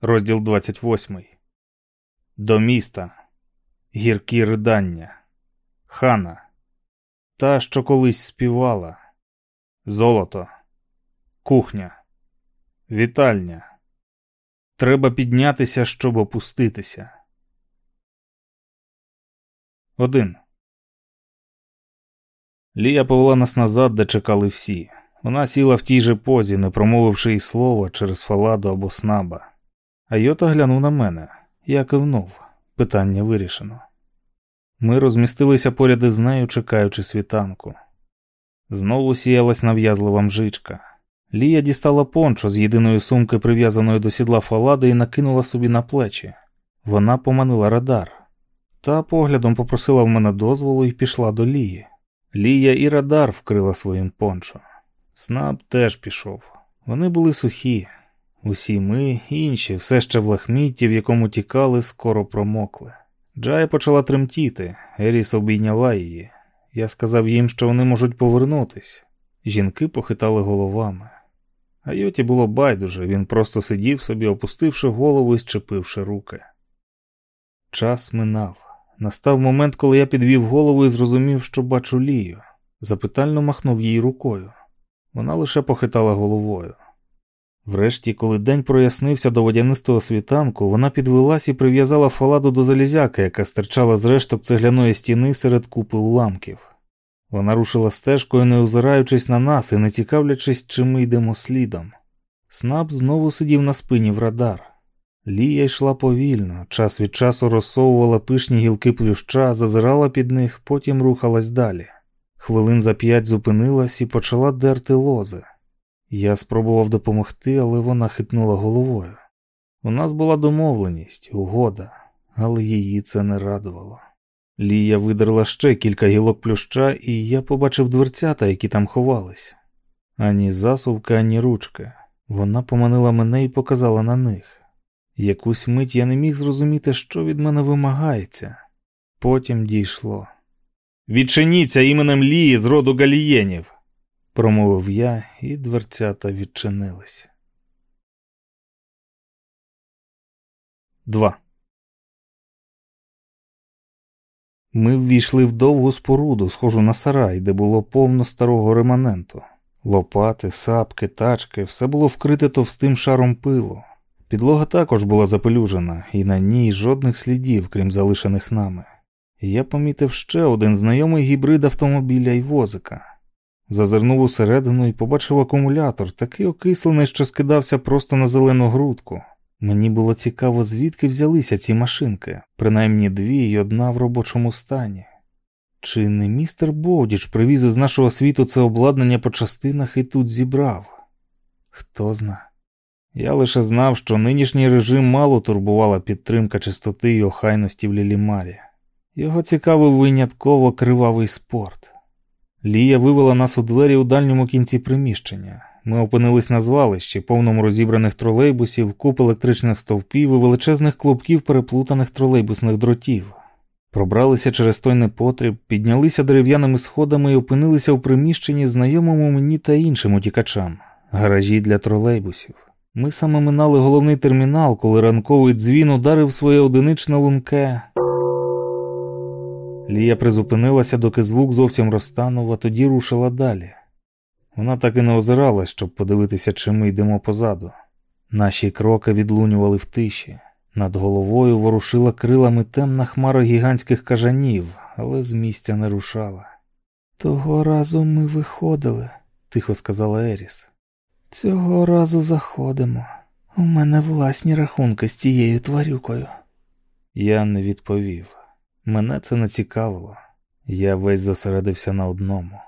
Розділ 28. До міста. Гіркі ридання. Хана. Та, що колись співала. Золото. Кухня. Вітальня. Треба піднятися, щоб опуститися. Один. Лія повела нас назад, де чекали всі. Вона сіла в тій же позі, не промовивши й слова через фаладу або снаба. А Йота глянув на мене. Я кивнув. Питання вирішено. Ми розмістилися поряд із нею, чекаючи світанку. Знову сіялась нав'язлива мжичка. Лія дістала пончо з єдиної сумки, прив'язаної до сідла фалади, і накинула собі на плечі. Вона поманила радар. Та поглядом попросила в мене дозволу і пішла до Лії. Лія і радар вкрила своїм пончо. Снаб теж пішов. Вони були сухі. Усі ми, інші, все ще в лахмітті, в якому тікали, скоро промокли. Джая почала тремтіти, Еріс обійняла її. Я сказав їм, що вони можуть повернутись. Жінки похитали головами. А Йоті було байдуже, він просто сидів собі, опустивши голову і щепивши руки. Час минав. Настав момент, коли я підвів голову і зрозумів, що бачу Лію. Запитально махнув їй рукою. Вона лише похитала головою. Врешті, коли день прояснився до водянистого світанку, вона підвелась і прив'язала фаладу до залізяки, яка стирчала з решток цегляної стіни серед купи уламків. Вона рушила стежкою, не озираючись на нас і не цікавлячись, чи ми йдемо слідом. Снаб знову сидів на спині в радар. Лія йшла повільно, час від часу розсовувала пишні гілки плюща, зазирала під них, потім рухалась далі. Хвилин за п'ять зупинилась і почала дерти лози. Я спробував допомогти, але вона хитнула головою. У нас була домовленість, угода, але її це не радувало. Лія видерла ще кілька гілок плюща, і я побачив дверцята, які там ховались. Ані засувка, ані ручки. Вона поманила мене і показала на них. Якусь мить я не міг зрозуміти, що від мене вимагається. Потім дійшло. Відчиніться іменем Лії з роду галієнів промовив я, і дверцята відчинились. 2. Ми ввійшли в довгу споруду, схожу на сарай, де було повно старого реманенту. Лопати, сапки, тачки, все було вкрите товстим шаром пилу. Підлога також була запелюжена, і на ній жодних слідів, крім залишених нами. Я помітив ще один знайомий гібрид автомобіля і возика. Зазирнув усередину і побачив акумулятор, такий окислений, що скидався просто на зелену грудку. Мені було цікаво, звідки взялися ці машинки, принаймні дві і одна в робочому стані. Чи не містер Боудіч привіз із нашого світу це обладнання по частинах і тут зібрав? Хто зна. Я лише знав, що нинішній режим мало турбувала підтримка чистоти і охайності в Лілімарі. Його цікавив винятково кривавий спорт. Лія вивела нас у двері у дальньому кінці приміщення. Ми опинились на звалищі, повному розібраних тролейбусів, куп електричних стовпів і величезних клубків переплутаних тролейбусних дротів. Пробралися через той непотріб, піднялися дерев'яними сходами і опинилися в приміщенні, знайомому мені та іншим утікачам, гаражі для тролейбусів. Ми саме минали головний термінал, коли ранковий дзвін ударив своє одиничне лунке. Лія призупинилася, доки звук зовсім розтанув, а тоді рушила далі. Вона так і не озиралась, щоб подивитися, чи ми йдемо позаду. Наші кроки відлунювали в тиші. Над головою ворушила крилами темна хмара гігантських кажанів, але з місця не рушала. Того разу ми виходили, тихо сказала Еріс. Цього разу заходимо. У мене власні рахунки з цією тварюкою. Я не відповів. Мене це не цікавило, я весь зосередився на одному.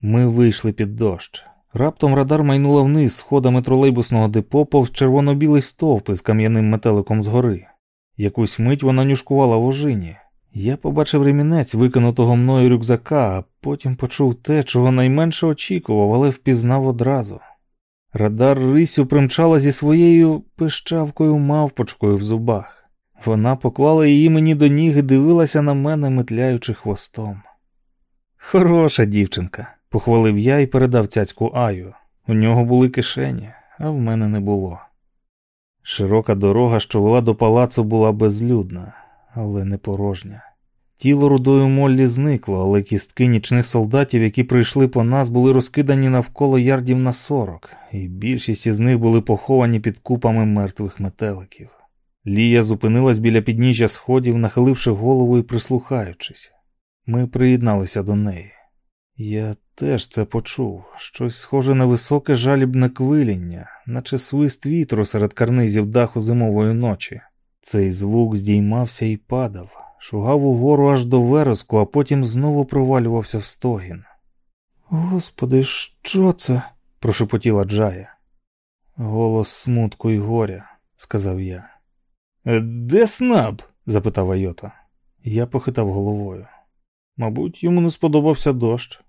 Ми вийшли під дощ. Раптом радар майнула вниз сходами тролейбусного депо повз червоно-білий стовп із кам'яним метеликом згори. Якусь мить вона нюшкувала в ожині. Я побачив ремінець викинутого мною рюкзака, а потім почув те, чого найменше очікував, але впізнав одразу. Радар рисю примчала зі своєю пищавкою мавпочкою в зубах. Вона поклала її мені до ніг і дивилася на мене, метляючи хвостом. Хороша дівчинка, похвалив я і передав цяцьку Аю. У нього були кишені, а в мене не було. Широка дорога, що вела до палацу, була безлюдна, але не порожня. Тіло рудою Моллі зникло, але кістки нічних солдатів, які прийшли по нас, були розкидані навколо ярдів на сорок, і більшість із них були поховані під купами мертвих метеликів. Лія зупинилась біля підніжжя сходів, нахиливши голову і прислухаючись. Ми приєдналися до неї. Я теж це почув, щось схоже на високе жалібне квиління, наче свист вітру серед карнизів даху зимової ночі. Цей звук здіймався і падав, шугав угору аж до вереску, а потім знову провалювався в стогін. Господи, що це? прошепотіла Джая. Голос смутку і горя, сказав я. Де снаб? запитав Айота. Я похитав головою. Мабуть, йому не сподобався дощ.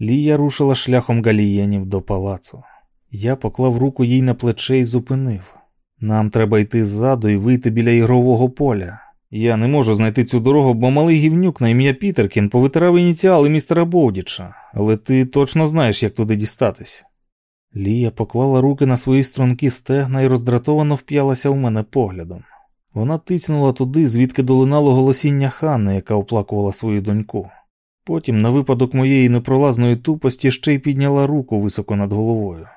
Лія рушила шляхом галієнів до палацу. Я поклав руку їй на плече і зупинив. Нам треба йти ззаду і вийти біля ігрового поля. Я не можу знайти цю дорогу, бо малий гівнюк на ім'я Пітеркін повитирав ініціали містера Боудіча, але ти точно знаєш, як туди дістатись. Лія поклала руки на свої струнки стегна і роздратовано вп'ялася в мене поглядом. Вона тицнула туди, звідки долинало голосіння Ханни, яка оплакувала свою доньку. Потім, на випадок моєї непролазної тупості, ще й підняла руку високо над головою.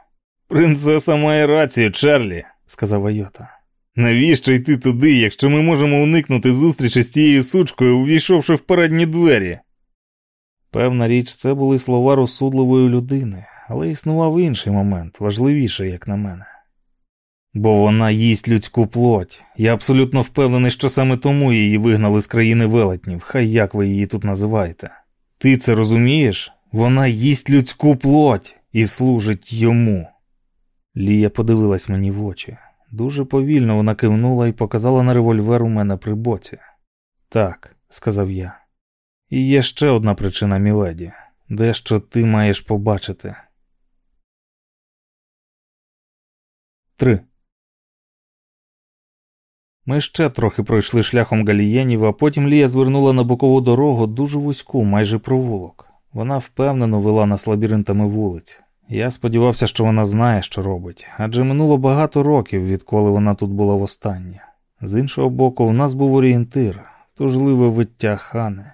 Принцеса має рацію, Чарлі, сказав Айота. Навіщо йти туди, якщо ми можемо уникнути зустрічі з цією сучкою, увійшовши в передні двері? Певна річ, це були слова розсудливої людини, але існував інший момент, важливіший, як на мене. Бо вона їсть людську плоть. Я абсолютно впевнений, що саме тому її вигнали з країни велетнів, хай як ви її тут називаєте. Ти це розумієш? Вона їсть людську плоть і служить йому. Лія подивилась мені в очі. Дуже повільно вона кивнула і показала на револьвер у мене при боці. Так, сказав я. І є ще одна причина, Міледі, дещо ти маєш побачити. 3. Ми ще трохи пройшли шляхом галієнів, а потім Лія звернула на бокову дорогу дуже вузьку, майже провулок. Вона впевнено вела нас лабіринтами вулиць. Я сподівався, що вона знає, що робить, адже минуло багато років, відколи вона тут була востаннє. З іншого боку, в нас був орієнтир, тужливе виття хани.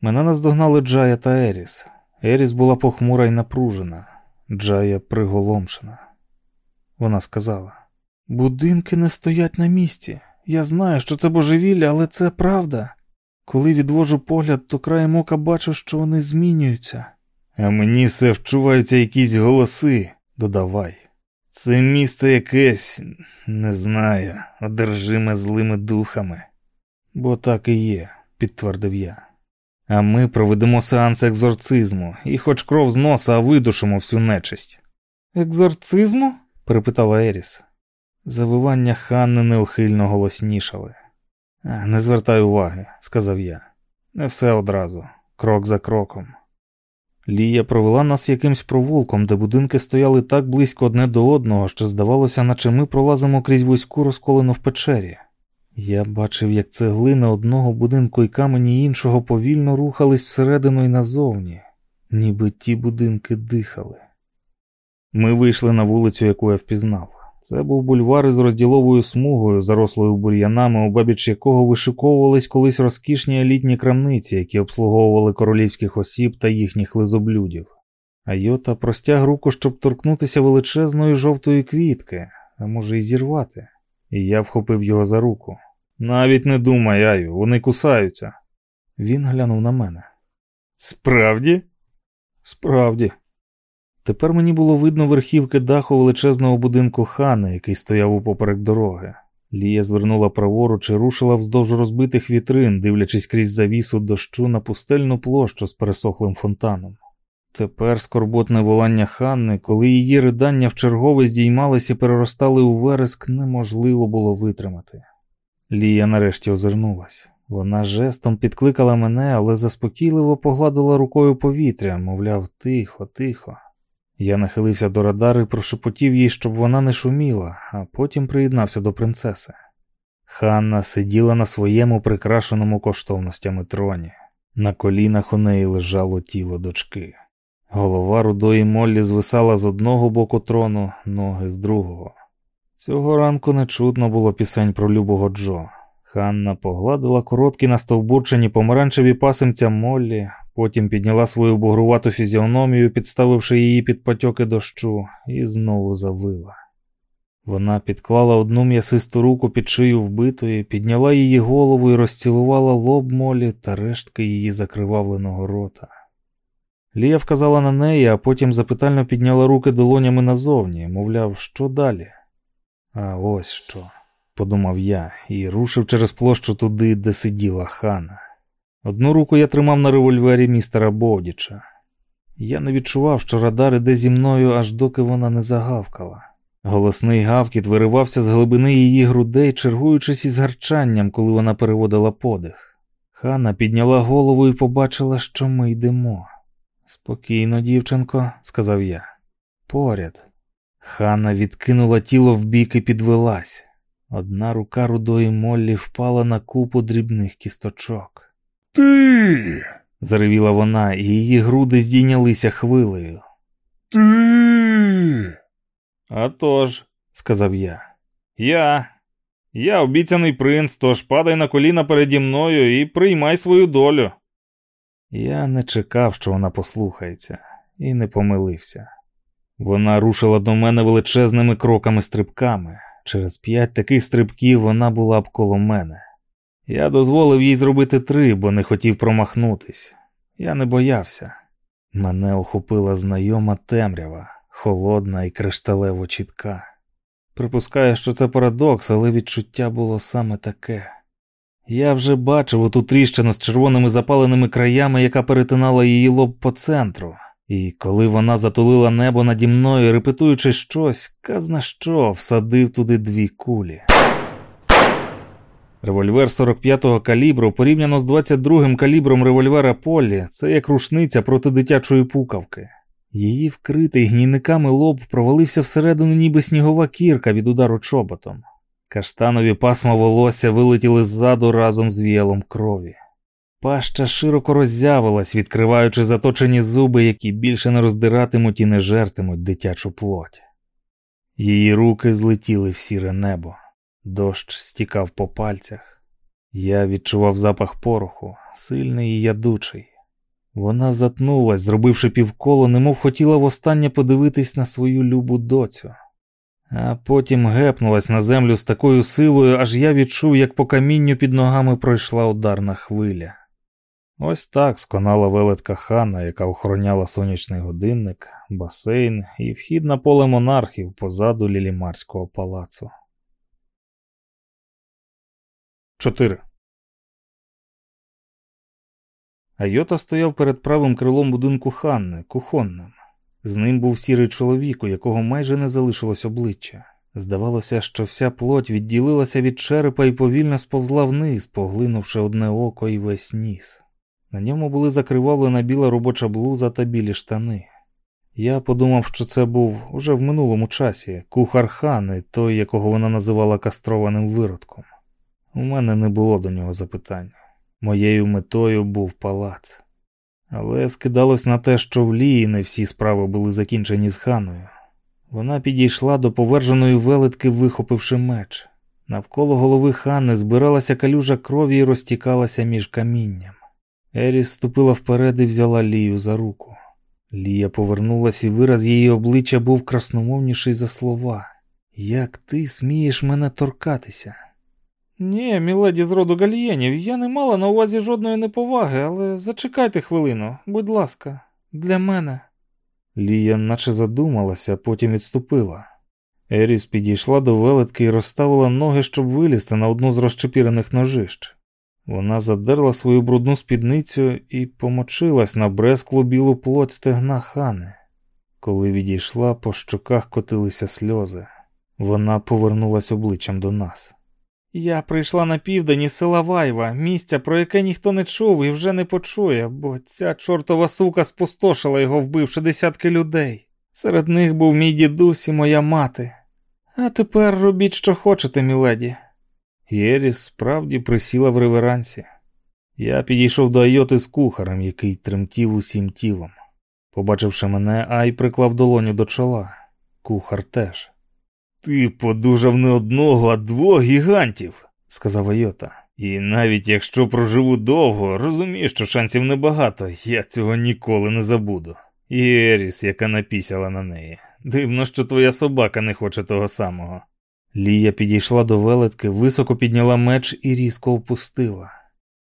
Мене наздогнали Джая та Еріс. Еріс була похмура і напружена, Джая приголомшена. Вона сказала. Будинки не стоять на місці. Я знаю, що це божевілля, але це правда. Коли відвожу погляд, то краєм ока бачу, що вони змінюються. А мені все вчуваються якісь голоси, додавай. Це місце якесь, не знаю, одержиме злими духами. Бо так і є, підтвердив я. А ми проведемо сеанс екзорцизму і, хоч кров з носа, а видушимо всю нечисть. Екзорцизму? Перепитала Еріс. Завивання Ханни неухильно голоснішали. Не звертай уваги, сказав я. Не все одразу, крок за кроком. Лія провела нас якимсь провулком, де будинки стояли так близько одне до одного, що здавалося, наче ми пролазимо крізь вузьку розколену в печері. Я бачив, як цеглини одного будинку і камені іншого повільно рухались всередину і назовні, ніби ті будинки дихали. Ми вийшли на вулицю, яку я впізнав. Це був бульвар із розділовою смугою, зарослою бур'янами, обабіч якого вишиковувались колись розкішні елітні крамниці, які обслуговували королівських осіб та їхніх лизоблюдів. А Йота простяг руку, щоб торкнутися величезної жовтої квітки, а може й зірвати. І я вхопив його за руку. Навіть не думай, Аю, вони кусаються. Він глянув на мене. Справді? Справді. Тепер мені було видно верхівки даху величезного будинку хани, який стояв упоперек дороги. Лія звернула праворуч і рушила вздовж розбитих вітрин, дивлячись крізь завісу дощу на пустельну площу з пересохлим фонтаном. Тепер скорботне волання Ханни, коли її ридання вчергове здіймалися і переростали у вереск, неможливо було витримати. Лія нарешті озирнулась. Вона жестом підкликала мене, але заспокійливо погладила рукою повітря, мовляв, тихо, тихо. Я нахилився до радару і прошепотів їй, щоб вона не шуміла, а потім приєднався до принцеси. Ханна сиділа на своєму прикрашеному коштовностями троні. На колінах у неї лежало тіло дочки. Голова рудої Моллі звисала з одного боку трону, ноги з другого. Цього ранку не чутно було пісень про любого Джо. Ханна погладила короткі настовбурчені помаранчеві пасимця Моллі, потім підняла свою бугрувату фізіономію, підставивши її під потьоки дощу, і знову завила. Вона підклала одну м'ясисту руку під шию вбитої, підняла її голову і розцілувала лоб молі та рештки її закривавленого рота. Лія вказала на неї, а потім запитально підняла руки долонями назовні, мовляв, що далі? А ось що, подумав я і рушив через площу туди, де сиділа хана. Одну руку я тримав на револьвері містера Бовдіча. Я не відчував, що радар іде зі мною, аж доки вона не загавкала. Голосний гавкіт виривався з глибини її грудей, чергуючись із гарчанням, коли вона переводила подих. Хана підняла голову і побачила, що ми йдемо. Спокійно, дівчинко, сказав я. Поряд. Хана відкинула тіло вбік і підвелась. Одна рука рудої Моллі впала на купу дрібних кісточок. Ти. заревіла вона, і її груди здійнялися хвилею. Ти. «А тож», – сказав я. Я. Я обіцяний принц, тож падай на коліна переді мною і приймай свою долю. Я не чекав, що вона послухається, і не помилився. Вона рушила до мене величезними кроками стрибками. Через п'ять таких стрибків вона була б коло мене. Я дозволив їй зробити три, бо не хотів промахнутись. Я не боявся. Мене охопила знайома темрява, холодна і кришталево чітка. Припускаю, що це парадокс, але відчуття було саме таке. Я вже бачив оту тріщину з червоними запаленими краями, яка перетинала її лоб по центру, і коли вона затулила небо наді мною, репетуючи щось, казна що, всадив туди дві кулі. Револьвер 45-го калібру порівняно з 22-м калібром револьвера Поллі це як рушниця проти дитячої пукавки. Її вкритий гнійниками лоб провалився всередину, ніби снігова кірка від удару чоботом. Каштанові пасма волосся вилетіли ззаду разом з віялом крові. Паща широко роззявилась, відкриваючи заточені зуби, які більше не роздиратимуть і не жертимуть дитячу плоть. Її руки злетіли в сіре небо, дощ стікав по пальцях. Я відчував запах пороху, сильний і ядучий. Вона затнулась, зробивши півколо, немов хотіла востаннє подивитись на свою любу доцю, а потім гепнулась на землю з такою силою, аж я відчув, як по камінню під ногами пройшла ударна хвиля. Ось так сконала велетка хана, яка охороняла сонячний годинник, басейн і вхід на поле монархів позаду лілімарського палацу. 4. Айота стояв перед правим крилом будинку Ханни, кухонним. З ним був сірий чоловік, у якого майже не залишилось обличчя. Здавалося, що вся плоть відділилася від черепа і повільно сповзла вниз, поглинувши одне око і весь ніс. На ньому були закривавлена біла робоча блуза та білі штани. Я подумав, що це був уже в минулому часі кухар Хани, той, якого вона називала кастрованим виродком. У мене не було до нього запитань. Моєю метою був палац. Але скидалось на те, що в Лії не всі справи були закінчені з ханою. Вона підійшла до поверженої велетки, вихопивши меч. Навколо голови хани збиралася калюжа крові і розтікалася між камінням. Еріс ступила вперед і взяла Лію за руку. Лія повернулась, і вираз її обличчя був красномовніший за слова. Як ти смієш мене торкатися? Ні, міледі з роду гальєнів, я не мала на увазі жодної неповаги, але зачекайте хвилину, будь ласка, для мене. Лія наче задумалася, потім відступила. Еріс підійшла до велетки і розставила ноги, щоб вилізти на одну з розчепірених ножищ. Вона задерла свою брудну спідницю і помочилась на бресклу білу плоть стегна хани. Коли відійшла, по щоках котилися сльози. Вона повернулась обличчям до нас. Я прийшла на південь із села Вайва, місця, про яке ніхто не чув і вже не почує, бо ця чортова сука спустошила його, вбивши десятки людей. Серед них був мій дідусь і моя мати. А тепер робіть, що хочете, міледі. Єріс справді присіла в реверансі. Я підійшов до Айоти з кухарем, який тремтів усім тілом. Побачивши мене, Ай приклав долоню до чола. Кухар теж. Ти подужав не одного, а двох гігантів, сказав Айота. І навіть якщо проживу довго, розумію, що шансів небагато, я цього ніколи не забуду. І Еріс, яка напісяла на неї. Дивно, що твоя собака не хоче того самого. Лія підійшла до велетки, високо підняла меч і різко опустила.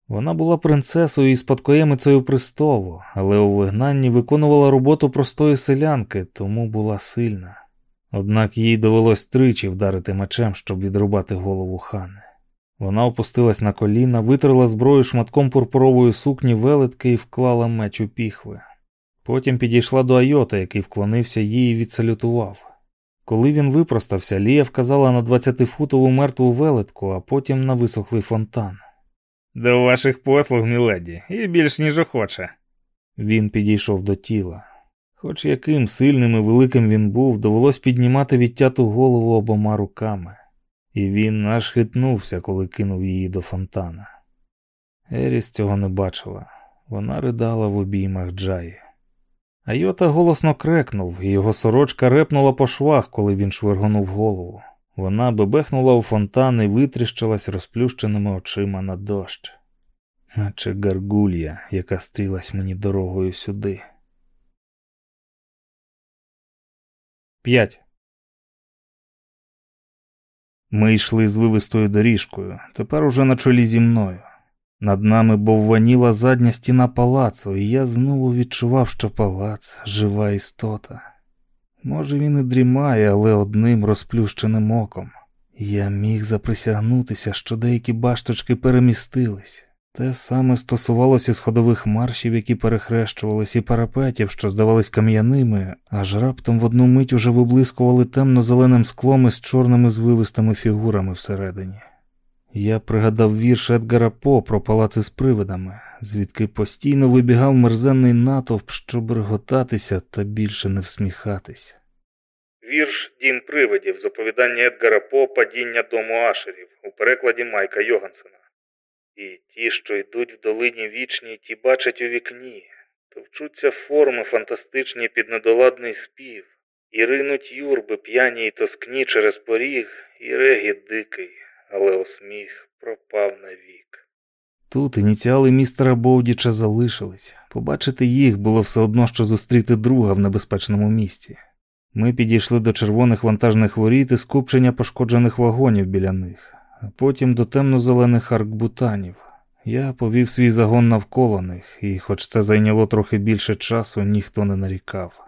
Вона була принцесою і спадкоємицею престолу, але у вигнанні виконувала роботу простої селянки, тому була сильна. Однак їй довелось тричі вдарити мечем, щоб відрубати голову хани. Вона опустилась на коліна, витерла зброю шматком пурпурової сукні велетки і вклала меч у піхви. Потім підійшла до Айота, який вклонився їй і відсалютував. Коли він випростався, Лія вказала на двадцятифутову мертву велетку, а потім на висохлий фонтан. До ваших послуг, міледі, і більш ніж охоче. Він підійшов до тіла. Хоч яким сильним і великим він був, довелось піднімати відтяту голову обома руками, і він аж хитнувся, коли кинув її до фонтана. Еріс цього не бачила, вона ридала в обіймах Джаї. Айота голосно крекнув, і його сорочка репнула по швах, коли він швиргонув голову. Вона бебехнула у фонтан і витріщилась розплющеними очима на дощ, наче гаргулья, яка стрілась мені дорогою сюди. П'ять. Ми йшли з вивистою доріжкою, тепер уже на чолі зі мною. Над нами бовваніла задня стіна палацу, і я знову відчував, що палац жива істота. Може, він і дрімає, але одним розплющеним оком. Я міг заприсягнутися, що деякі башточки перемістились. Те саме стосувалося сходових маршів, які перехрещувались, і парапетів, що здавались кам'яними, аж раптом в одну мить уже виблискували темно-зеленим склом із чорними звивистими фігурами всередині. Я пригадав вірш Едгара По про палаци з привидами, звідки постійно вибігав мерзенний натовп, щоб реготатися та більше не всміхатись. Вірш Дім привидів з оповідання Едгара По Падіння дому Ашерів у перекладі Майка Йогансена. І ті, що йдуть в долині вічній, ті бачать у вікні, товчуться форми фантастичні під недоладний спів, і ринуть юрби п'яні й тоскні через поріг, і регіт дикий але осміх пропав навік. Тут ініціали містера Боудіча залишились. Побачити їх було все одно, що зустріти друга в небезпечному місці. Ми підійшли до червоних вантажних воріт і скупчення пошкоджених вагонів біля них, а потім до темно-зелених аркбутанів. Я повів свій загон навколо них, і, хоч це зайняло трохи більше часу, ніхто не нарікав.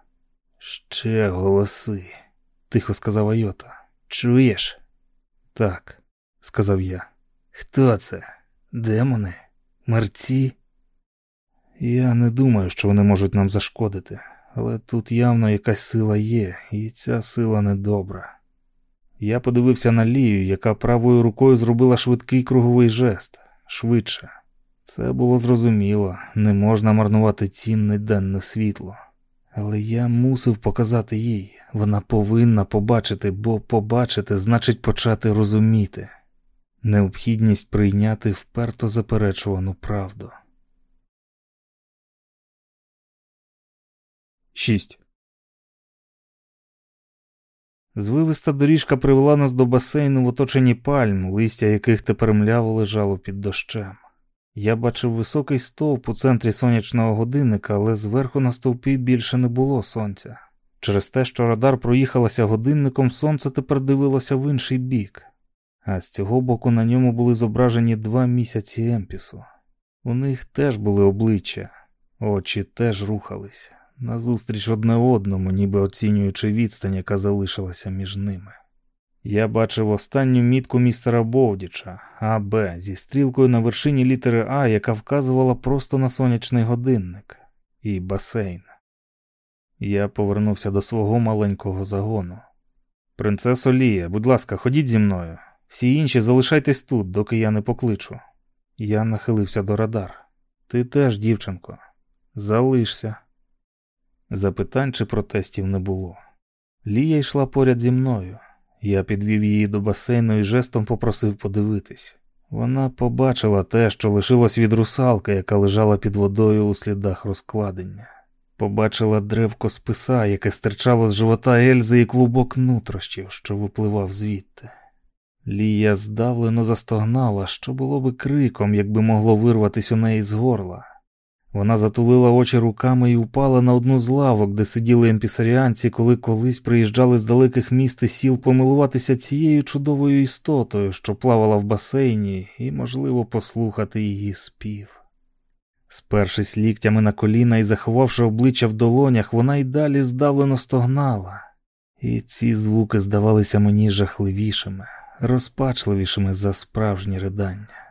Ще голоси, тихо сказав Айота. Чуєш? Так сказав я. Хто це? Демони? Мерці? Я не думаю, що вони можуть нам зашкодити, але тут явно якась сила є, і ця сила недобра. Я подивився на Лію, яка правою рукою зробила швидкий круговий жест, швидше. Це було зрозуміло, не можна марнувати цінне денне світло. Але я мусив показати їй, вона повинна побачити, бо побачити значить почати розуміти необхідність прийняти вперто заперечувану правду. 6. Звивиста доріжка привела нас до басейну в оточенні пальм, листя яких тепер мляво лежало під дощем. Я бачив високий стовп у центрі сонячного годинника, але зверху на стовпі більше не було сонця. Через те, що радар проїхалася годинником, сонце тепер дивилося в інший бік а з цього боку на ньому були зображені два місяці емпісу. У них теж були обличчя, очі теж рухались, назустріч одне одному, ніби оцінюючи відстань, яка залишилася між ними. Я бачив останню мітку містера Бовдіча, АБ, зі стрілкою на вершині літери А, яка вказувала просто на сонячний годинник і басейн. Я повернувся до свого маленького загону. Принцесо Лія, будь ласка, ходіть зі мною. Всі інші залишайтесь тут, доки я не покличу. Я нахилився до радар. Ти теж, дівчинко, залишся. Запитань чи протестів не було. Лія йшла поряд зі мною. Я підвів її до басейну і жестом попросив подивитись. Вона побачила те, що лишилось від русалки, яка лежала під водою у слідах розкладення. Побачила древко списа, яке стирчало з живота Ельзи і клубок нутрощів, що випливав звідти. Лія здавлено застогнала, що було би криком, якби могло вирватися у неї з горла. Вона затулила очі руками і упала на одну з лавок, де сиділи емпісаріанці, коли колись приїжджали з далеких міст і сіл помилуватися цією чудовою істотою, що плавала в басейні, і, можливо, послухати її спів. Спершись ліктями на коліна і заховавши обличчя в долонях, вона й далі здавлено стогнала, і ці звуки здавалися мені жахливішими, розпачливішими за справжні ридання.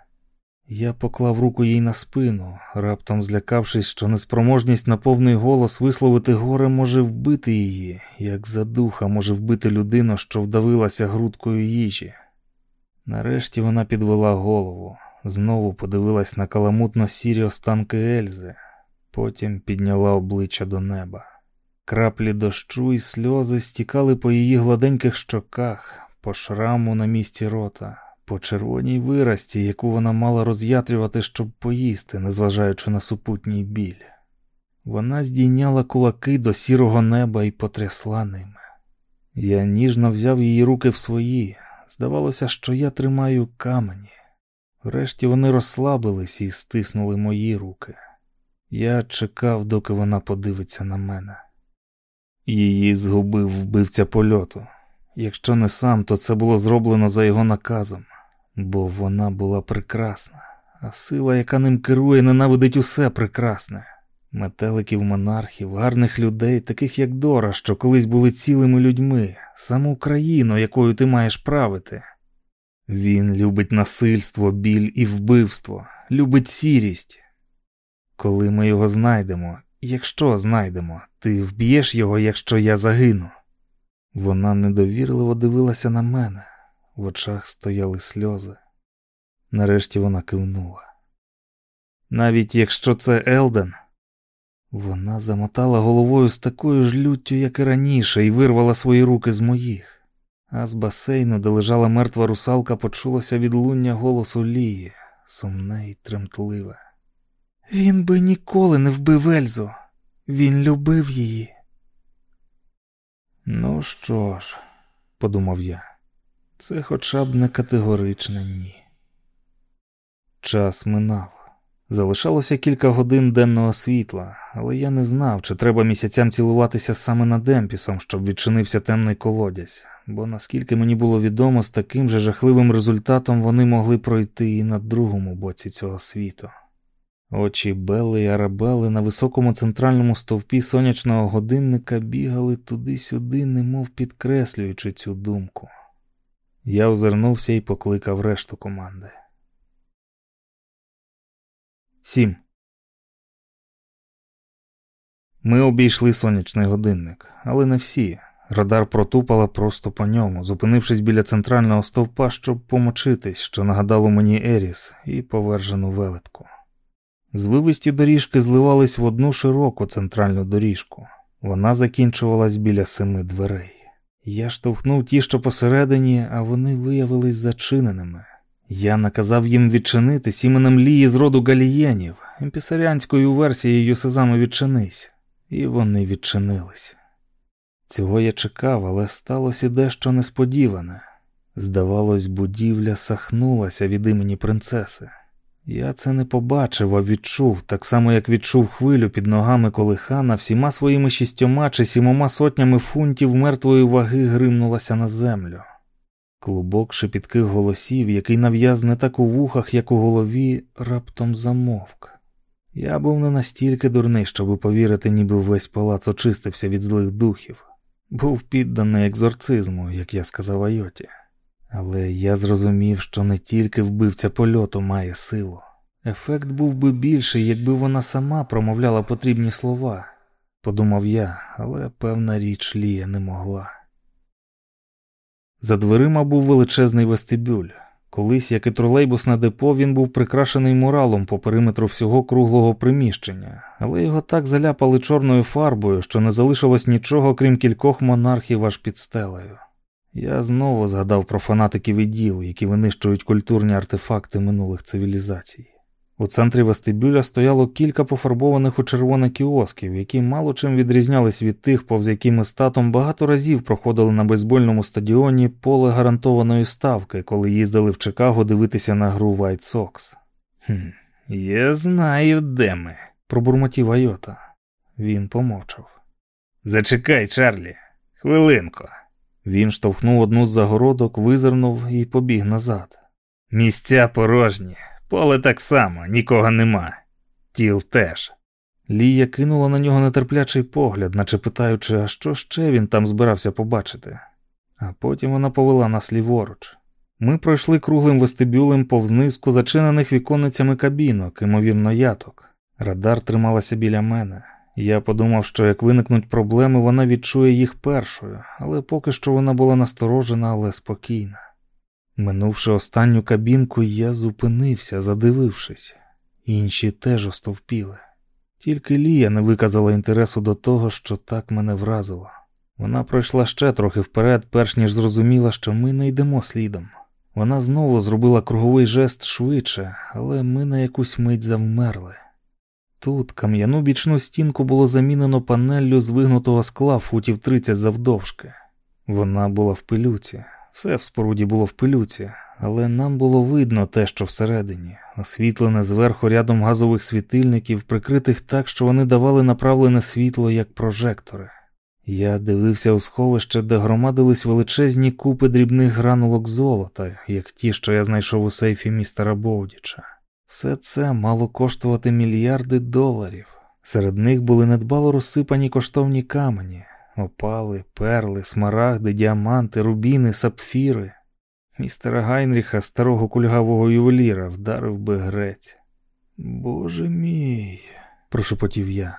Я поклав руку їй на спину, раптом злякавшись, що неспроможність на повний голос висловити горе може вбити її, як задуха може вбити людину, що вдавилася грудкою їжі. Нарешті вона підвела голову, знову подивилась на каламутно сірі останки Ельзи, потім підняла обличчя до неба. Краплі дощу і сльози стікали по її гладеньких щоках, по шраму на місці рота по червоній вирості, яку вона мала роз'ятрювати, щоб поїсти, незважаючи на супутній біль. Вона здійняла кулаки до сірого неба і потрясла ними. Я ніжно взяв її руки в свої, здавалося, що я тримаю камені. Врешті вони розслабились і стиснули мої руки. Я чекав, доки вона подивиться на мене. Її згубив вбивця польоту. Якщо не сам, то це було зроблено за його наказом бо вона була прекрасна, а сила, яка ним керує, ненавидить усе прекрасне. Метеликів монархів, гарних людей, таких як Дора, що колись були цілими людьми, саму країну, якою ти маєш правити. Він любить насильство, біль і вбивство, любить сірість. Коли ми його знайдемо, якщо знайдемо, ти вб'єш його, якщо я загину. Вона недовірливо дивилася на мене в очах стояли сльози. Нарешті вона кивнула. Навіть якщо це Елден, вона замотала головою з такою ж люттю, як і раніше, і вирвала свої руки з моїх, а з басейну, де лежала мертва русалка, почулося відлуння голосу Лії, сумне і тремтливе. Він би ніколи не вбив Ельзу, він любив її. Ну що ж, подумав я. Це хоча б не категоричне ні. Час минав. Залишалося кілька годин денного світла, але я не знав, чи треба місяцям цілуватися саме над Емпісом, щоб відчинився темний колодязь, бо наскільки мені було відомо, з таким же жахливим результатом вони могли пройти і на другому боці цього світу. Очі Белли і Арабели на високому центральному стовпі сонячного годинника бігали туди-сюди, немов підкреслюючи цю думку. Я озирнувся і покликав решту команди. Сім. Ми обійшли сонячний годинник, але не всі. Радар протупала просто по ньому, зупинившись біля центрального стовпа, щоб помочитись, що нагадало мені Еріс і повержену велетку. Звивисті доріжки зливались в одну широку центральну доріжку. Вона закінчувалась біля семи дверей. Я штовхнув ті, що посередині, а вони виявились зачиненими. Я наказав їм відчинитись іменем Лії з роду галієнів, емпісаріанською версією Сезами відчинись, і вони відчинились. Цього я чекав, але сталося дещо несподіване. Здавалось, будівля сахнулася від імені принцеси. Я це не побачив, а відчув, так само як відчув хвилю під ногами, коли хана всіма своїми шістьома чи сімома сотнями фунтів мертвої ваги гримнулася на землю. Клубок шепітких голосів, який нав'яз не так у вухах, як у голові, раптом замовк. Я був не настільки дурний, щоб повірити, ніби весь палац очистився від злих духів, був підданий екзорцизму, як я сказав Айоті. Але я зрозумів, що не тільки вбивця польоту має силу. Ефект був би більший, якби вона сама промовляла потрібні слова, подумав я, але певна річ Лія не могла. За дверима був величезний вестибюль. Колись, як і тролейбусне депо, він був прикрашений муралом по периметру всього круглого приміщення, але його так заляпали чорною фарбою, що не залишилось нічого, крім кількох монархів аж під стелею. Я знову згадав про фанатиків і діл, які винищують культурні артефакти минулих цивілізацій. У центрі вестибюля стояло кілька пофарбованих у червоне кіосків, які мало чим відрізнялись від тих, повз які ми з багато разів проходили на бейсбольному стадіоні поле гарантованої ставки, коли їздили в Чикаго дивитися на гру White Sox. «Хм, Я знаю, де ми, пробурмотів Айота. Він помовчав. Зачекай, Чарлі, хвилинку. Він штовхнув одну з загородок, визирнув і побіг назад. Місця порожні, поле так само, нікого нема. Тіл теж. Лія кинула на нього нетерплячий погляд, наче питаючи, а що ще він там збирався побачити. А потім вона повела нас ліворуч. Ми пройшли круглим вестибюлем повз низку зачинених віконницями кабінок, ймовірно, яток. Радар трималася біля мене. Я подумав, що як виникнуть проблеми, вона відчує їх першою, але поки що вона була насторожена, але спокійна. Минувши останню кабінку, я зупинився, задивившись, інші теж остовпіли. Тільки Лія не виказала інтересу до того, що так мене вразило. Вона пройшла ще трохи вперед, перш ніж зрозуміла, що ми не йдемо слідом. Вона знову зробила круговий жест швидше, але ми на якусь мить завмерли. Тут кам'яну бічну стінку було замінено панеллю з вигнутого скла футів 30 завдовжки. Вона була в пилюці, все в споруді було в пилюці, але нам було видно те, що всередині, освітлене зверху рядом газових світильників, прикритих так, що вони давали направлене світло як прожектори. Я дивився у сховище, де громадились величезні купи дрібних гранулок золота, як ті, що я знайшов у сейфі містера Боудіча. Все це мало коштувати мільярди доларів. Серед них були недбало розсипані коштовні камені, опали, перли, смарагди, діаманти, рубіни, сапфіри. Містера Гайнріха, старого кульгавого ювеліра, вдарив би грець. Боже мій, прошепотів я.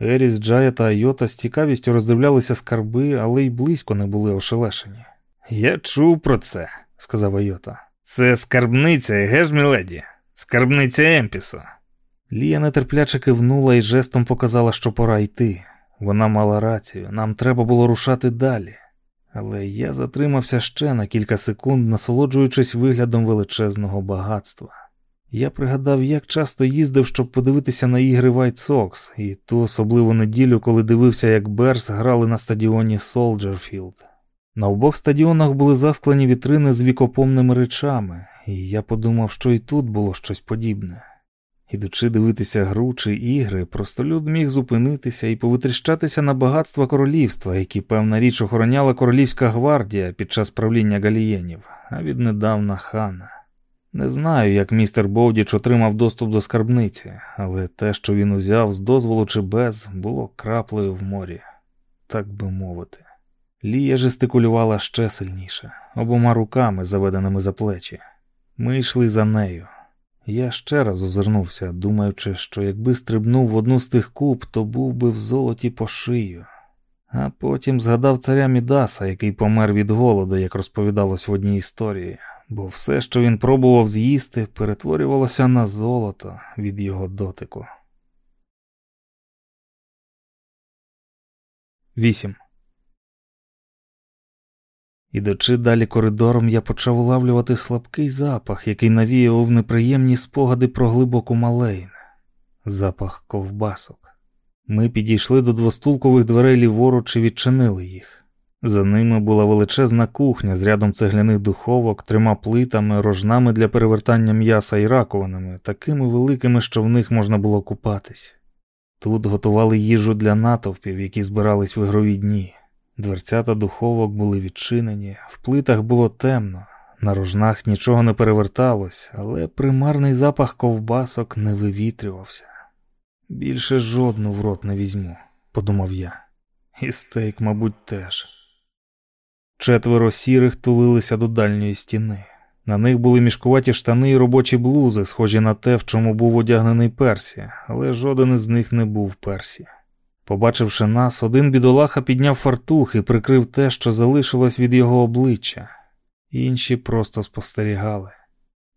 Еріс, Джая та Айота з цікавістю роздивлялися скарби, але й близько не були ошелешені. Я чув про це, сказав Айота. Це скарбниця, еге ж, міледі, скарбниця Емпісу. Лія нетерпляче кивнула і жестом показала, що пора йти. Вона мала рацію, нам треба було рушати далі. Але я затримався ще на кілька секунд, насолоджуючись виглядом величезного багатства. Я пригадав, як часто їздив, щоб подивитися на ігри White Sox, і ту особливу неділю, коли дивився, як Берс грали на стадіоні Солджерфілд. На обох стадіонах були засклені вітрини з вікопомними речами, і я подумав, що і тут було щось подібне. Ідучи дивитися гру чи ігри, простолюд міг зупинитися і повитріщатися на багатства королівства, які, певна річ, охороняла королівська гвардія під час правління галієнів, а віднедавна хана. Не знаю, як містер Бовдіч отримав доступ до скарбниці, але те, що він узяв з дозволу чи без, було краплею в морі, так би мовити. Лія жестикулювала ще сильніше, обома руками, заведеними за плечі. Ми йшли за нею. Я ще раз озирнувся, думаючи, що якби стрибнув в одну з тих куб, то був би в золоті по шию. А потім згадав царя Мідаса, який помер від голоду, як розповідалось в одній історії, бо все, що він пробував з'їсти, перетворювалося на золото від його дотику. 8. Ідучи далі коридором, я почав улавлювати слабкий запах, який навіював неприємні спогади про глибоку малейн. Запах ковбасок. Ми підійшли до двостулкових дверей ліворуч і відчинили їх. За ними була величезна кухня з рядом цегляних духовок, трьома плитами, рожнами для перевертання м'яса і раковинами, такими великими, що в них можна було купатись. Тут готували їжу для натовпів, які збирались в ігрові дні. Дверцята духовок були відчинені, в плитах було темно, на рожнах нічого не переверталось, але примарний запах ковбасок не вивітрювався. Більше жодну в рот не візьму, подумав я, і стейк, мабуть, теж. Четверо сірих тулилися до дальньої стіни. На них були мішкуваті штани і робочі блузи, схожі на те, в чому був одягнений Персі, але жоден із них не був Персі. Побачивши нас, один бідолаха підняв фартух і прикрив те, що залишилось від його обличчя, інші просто спостерігали.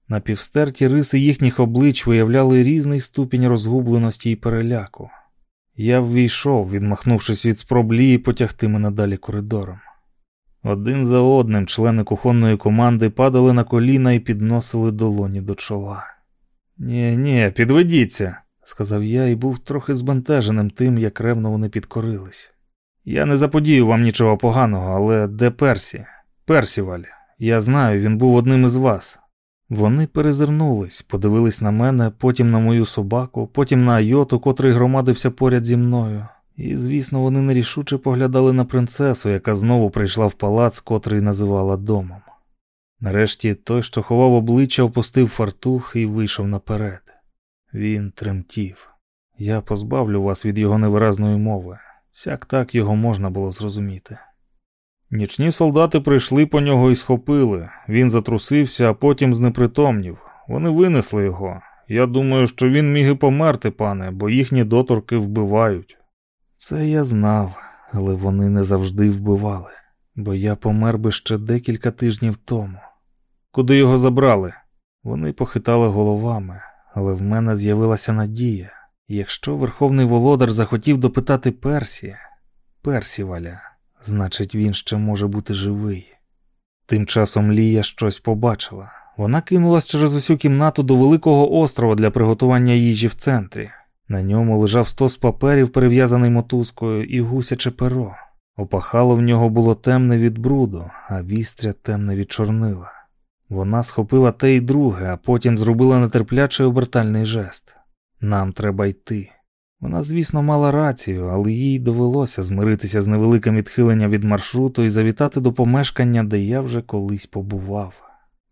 Напівстерті риси їхніх облич виявляли різний ступінь розгубленості і переляку. Я ввійшов, відмахнувшись від спроб лії потягти мене далі коридором. Один за одним члени кухонної команди падали на коліна і підносили долоні до чола. Ні, ні, підведіться, сказав я і був трохи збентеженим тим, як ревно вони підкорились. Я не заподію вам нічого поганого, але де Персі? Персіваль. Я знаю, він був одним із вас. Вони перезирнулись, подивились на мене, потім на мою собаку, потім на Айоту, котрий громадився поряд зі мною. І, звісно, вони нерішуче поглядали на принцесу, яка знову прийшла в палац, котрий називала домом. Нарешті той, що ховав обличчя, опустив фартух і вийшов наперед. Він тремтів. Я позбавлю вас від його невиразної мови, сяк так його можна було зрозуміти. Нічні солдати прийшли по нього і схопили. Він затрусився, а потім знепритомнів. Вони винесли його. Я думаю, що він міг і померти, пане, бо їхні доторки вбивають. Це я знав, але вони не завжди вбивали, бо я помер би ще декілька тижнів тому. Куди його забрали? Вони похитали головами, але в мене з'явилася надія. Якщо верховний володар захотів допитати Персі, Персіваля, значить, він ще може бути живий. Тим часом Лія щось побачила. Вона кинулась через усю кімнату до великого острова для приготування їжі в центрі. На ньому лежав стос паперів, перев'язаний мотузкою, і гусяче перо. Опахало в нього було темне від бруду, а вістря темне від чорнила. Вона схопила те й друге, а потім зробила нетерплячий обертальний жест. Нам треба йти. Вона, звісно, мала рацію, але їй довелося змиритися з невеликим відхиленням від маршруту і завітати до помешкання, де я вже колись побував.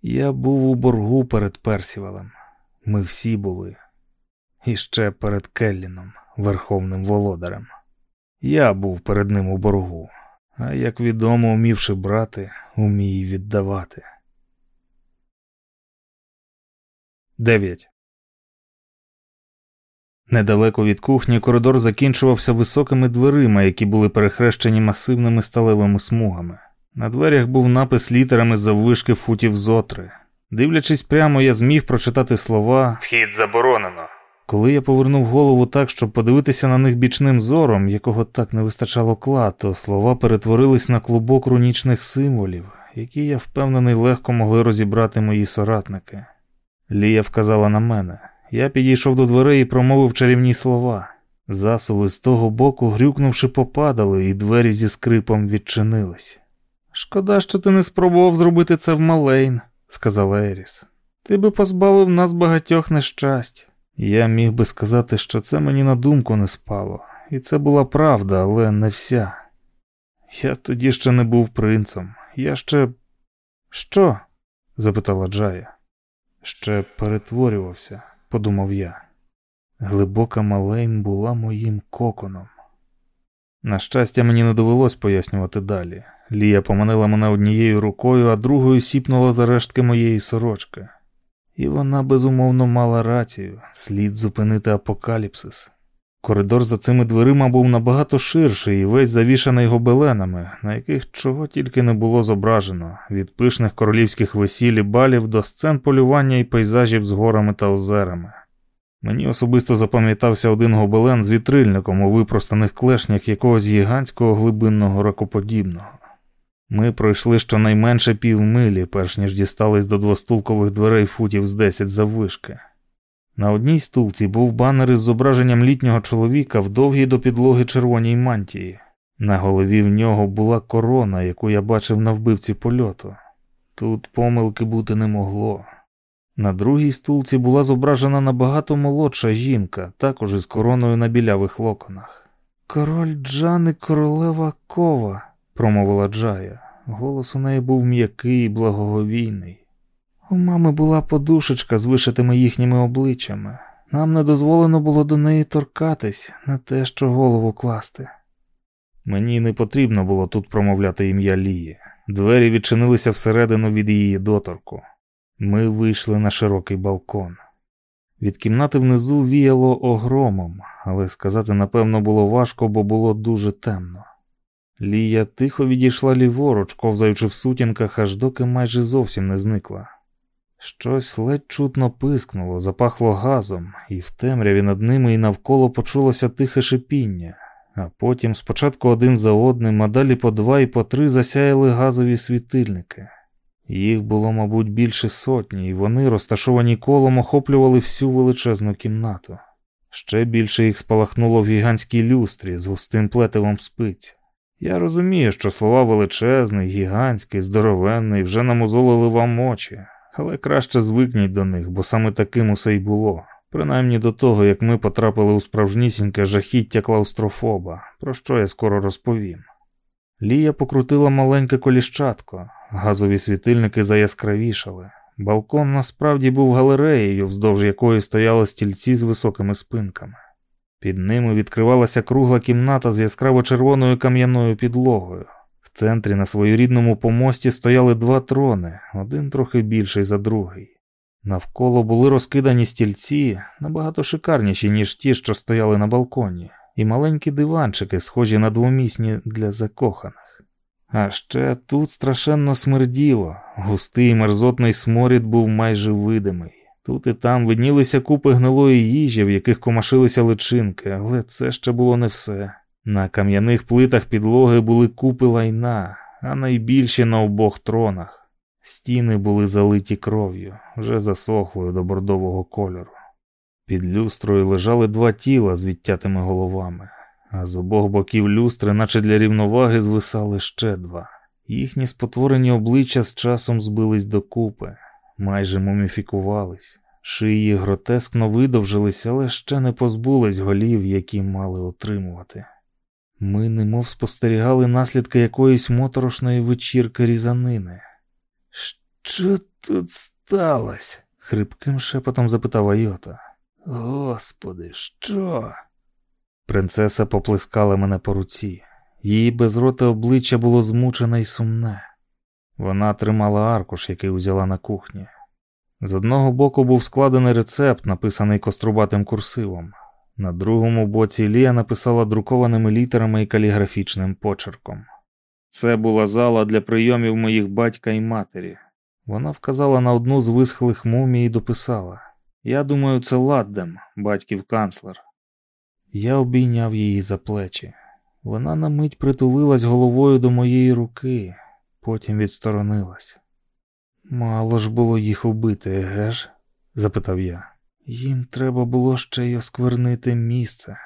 Я був у боргу перед Персівалем. Ми всі були. І ще перед Келліном, верховним володарем. Я був перед ним у боргу, а як відомо, умівши брати, умій віддавати. 9. Недалеко від кухні коридор закінчувався високими дверима, які були перехрещені масивними сталевими смугами. На дверях був напис літерами заввишки футів зотри. Дивлячись прямо, я зміг прочитати слова Вхід заборонено. Коли я повернув голову так, щоб подивитися на них бічним зором, якого так не вистачало кла, то слова перетворились на клубок рунічних символів, які я впевнений легко могли розібрати мої соратники. Лія вказала на мене. Я підійшов до дверей і промовив чарівні слова. Засуви з того боку, грюкнувши, попадали, і двері зі скрипом відчинились. Шкода, що ти не спробував зробити це в Малейн, сказала Еріс. Ти би позбавив нас багатьох нещасть. Я міг би сказати, що це мені на думку не спало, і це була правда, але не вся. Я тоді ще не був принцем. Я ще. Що? запитала Джая. Ще перетворювався, подумав я. Глибока Малейн була моїм коконом. На щастя, мені не довелось пояснювати далі. Лія поманила мене однією рукою, а другою сіпнула за рештки моєї сорочки. І вона безумовно мала рацію слід зупинити апокаліпсис. Коридор за цими дверима був набагато ширший і весь завішаний гобеленами, на яких чого тільки не було зображено, від пишних королівських весіль і балів до сцен полювання і пейзажів з горами та озерами. Мені особисто запам'ятався один гобелен з вітрильником у випростаних клешнях якогось гігантського глибинного ракоподібного. Ми пройшли щонайменше півмилі, перш ніж дістались до двостулкових дверей футів з десять заввишки. На одній стулці був банер із зображенням літнього чоловіка в довгій до підлоги червоній мантії. На голові в нього була корона, яку я бачив на вбивці польоту. Тут помилки бути не могло. На другій стулці була зображена набагато молодша жінка, також із короною на білявих локонах. Король Джани королева кова, промовила Джая. Голос у неї був м'який і благоговійний. У мами була подушечка з вишитими їхніми обличчями. Нам не дозволено було до неї торкатись, не те, що голову класти. Мені не потрібно було тут промовляти ім'я Лії. Двері відчинилися всередину від її доторку. Ми вийшли на широкий балкон. Від кімнати внизу віяло огромом, але сказати напевно було важко, бо було дуже темно. Лія тихо відійшла ліворуч, ковзаючи в сутінках, аж доки майже зовсім не зникла. Щось ледь чутно пискнуло, запахло газом, і в темряві над ними і навколо почулося тихе шипіння, а потім спочатку один за одним, а далі по два і по три засяяли газові світильники. Їх було, мабуть, більше сотні, і вони, розташовані колом, охоплювали всю величезну кімнату. Ще більше їх спалахнуло в гігантській люстрі з густим плетивом спиць. Я розумію, що слова величезний, гігантський, здоровенний вже намозолили вам очі, але краще звикніть до них, бо саме таким усе й було. Принаймні до того, як ми потрапили у справжнісіньке жахіття клаустрофоба, про що я скоро розповім. Лія покрутила маленьке коліщатко, газові світильники заяскравішали. Балкон насправді був галереєю, вздовж якої стояли стільці з високими спинками. Під ними відкривалася кругла кімната з яскраво червоною кам'яною підлогою. В центрі на своєрідному помості стояли два трони, один трохи більший за другий. Навколо були розкидані стільці, набагато шикарніші, ніж ті, що стояли на балконі, і маленькі диванчики, схожі на двомісні для закоханих. А ще тут страшенно смерділо, густий мерзотний сморід був майже видимий. Тут і там виднілися купи гнилої їжі, в яких комашилися личинки, але це ще було не все. На кам'яних плитах підлоги були купи лайна, а найбільші на обох тронах. Стіни були залиті кров'ю, вже засохлою до бордового кольору. Під люстрою лежали два тіла з відтятими головами, а з обох боків люстри, наче для рівноваги, звисали ще два. Їхні спотворені обличчя з часом збились докупи, майже муміфікувались. Шиї гротескно видовжились, але ще не позбулись голів, які мали отримувати. Ми немов спостерігали наслідки якоїсь моторошної вечірки різанини. Що тут сталося? хрипким шепотом запитав Айота. Господи, що? Принцеса поплескала мене по руці. Її безроте обличчя було змучене і сумне. Вона тримала аркуш, який узяла на кухні. З одного боку був складений рецепт, написаний кострубатим курсивом. На другому боці Лія написала друкованими літерами і каліграфічним почерком. Це була зала для прийомів моїх батька і матері. Вона вказала на одну з висхлих мумій і дописала: Я думаю, це Ладдем, батьків канцлер. Я обійняв її за плечі. Вона на мить притулилась головою до моєї руки, потім відсторонилась. Мало ж було їх убити, еге ж? запитав я. Їм треба було ще й осквернити місце.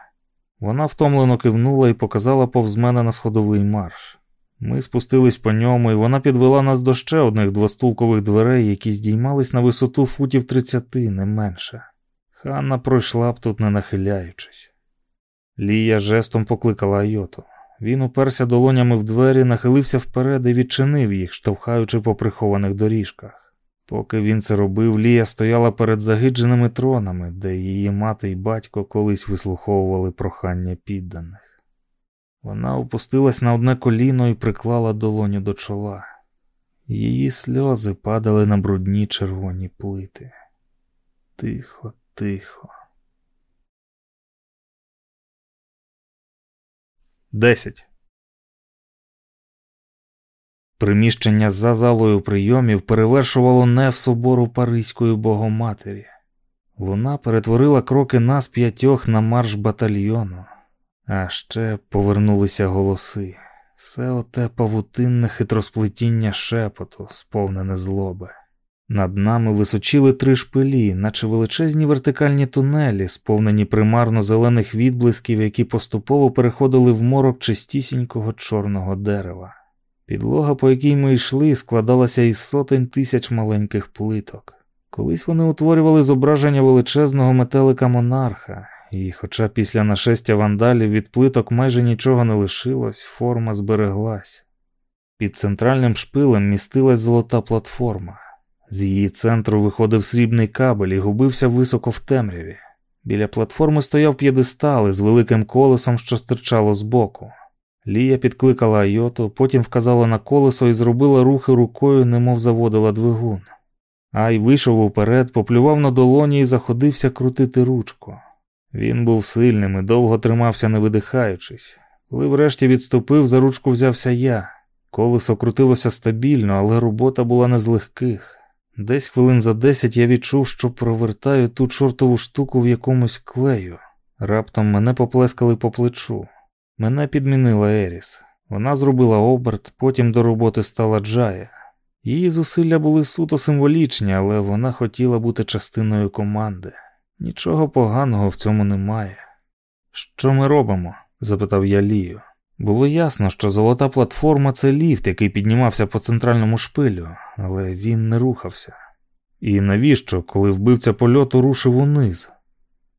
Вона втомлено кивнула і показала повз мене на сходовий марш. Ми спустились по ньому, і вона підвела нас до ще одних двостулкових дверей, які здіймались на висоту футів тридцяти, не менше. Ханна пройшла б тут, не нахиляючись. Лія жестом покликала Айоту. Він уперся долонями в двері, нахилився вперед і відчинив їх, штовхаючи по прихованих доріжках. Поки він це робив, Лія стояла перед загидженими тронами, де її мати й батько колись вислуховували прохання підданих. Вона опустилась на одне коліно і приклала долоню до чола. Її сльози падали на брудні червоні плити. Тихо, тихо. Десять. Приміщення за залою прийомів перевершувало неф собору Паризької Богоматері. Луна перетворила кроки нас п'ятьох на марш батальйону, а ще повернулися голоси. Все оте павутинне хитросплетіння шепоту, сповнене злоби. Над нами височили три шпилі, наче величезні вертикальні тунелі, сповнені примарно зелених відблисків, які поступово переходили в морок чистісінького чорного дерева. Підлога, по якій ми йшли, складалася із сотень тисяч маленьких плиток. Колись вони утворювали зображення величезного метелика монарха, і, хоча після нашестя вандалів від плиток майже нічого не лишилось, форма збереглась. Під центральним шпилем містилась золота платформа. З її центру виходив срібний кабель і губився високо в темряві. Біля платформи стояв п'єдестал із великим колесом, що стирчало збоку. Лія підкликала Айоту, потім вказала на колесо і зробила рухи рукою, немов заводила двигун. Ай вийшов уперед, поплював на долоні і заходився крутити ручку. Він був сильним і довго тримався, не видихаючись. Коли врешті відступив, за ручку взявся я. Колесо крутилося стабільно, але робота була не з легких. Десь хвилин за десять я відчув, що провертаю ту чортову штуку в якомусь клею. Раптом мене поплескали по плечу. Мене підмінила Еріс. Вона зробила оберт, потім до роботи стала Джая. Її зусилля були суто символічні, але вона хотіла бути частиною команди. Нічого поганого в цьому немає. Що ми робимо? запитав я Лію. Було ясно, що золота платформа це ліфт, який піднімався по центральному шпилю, але він не рухався. І навіщо, коли вбивця польоту рушив униз?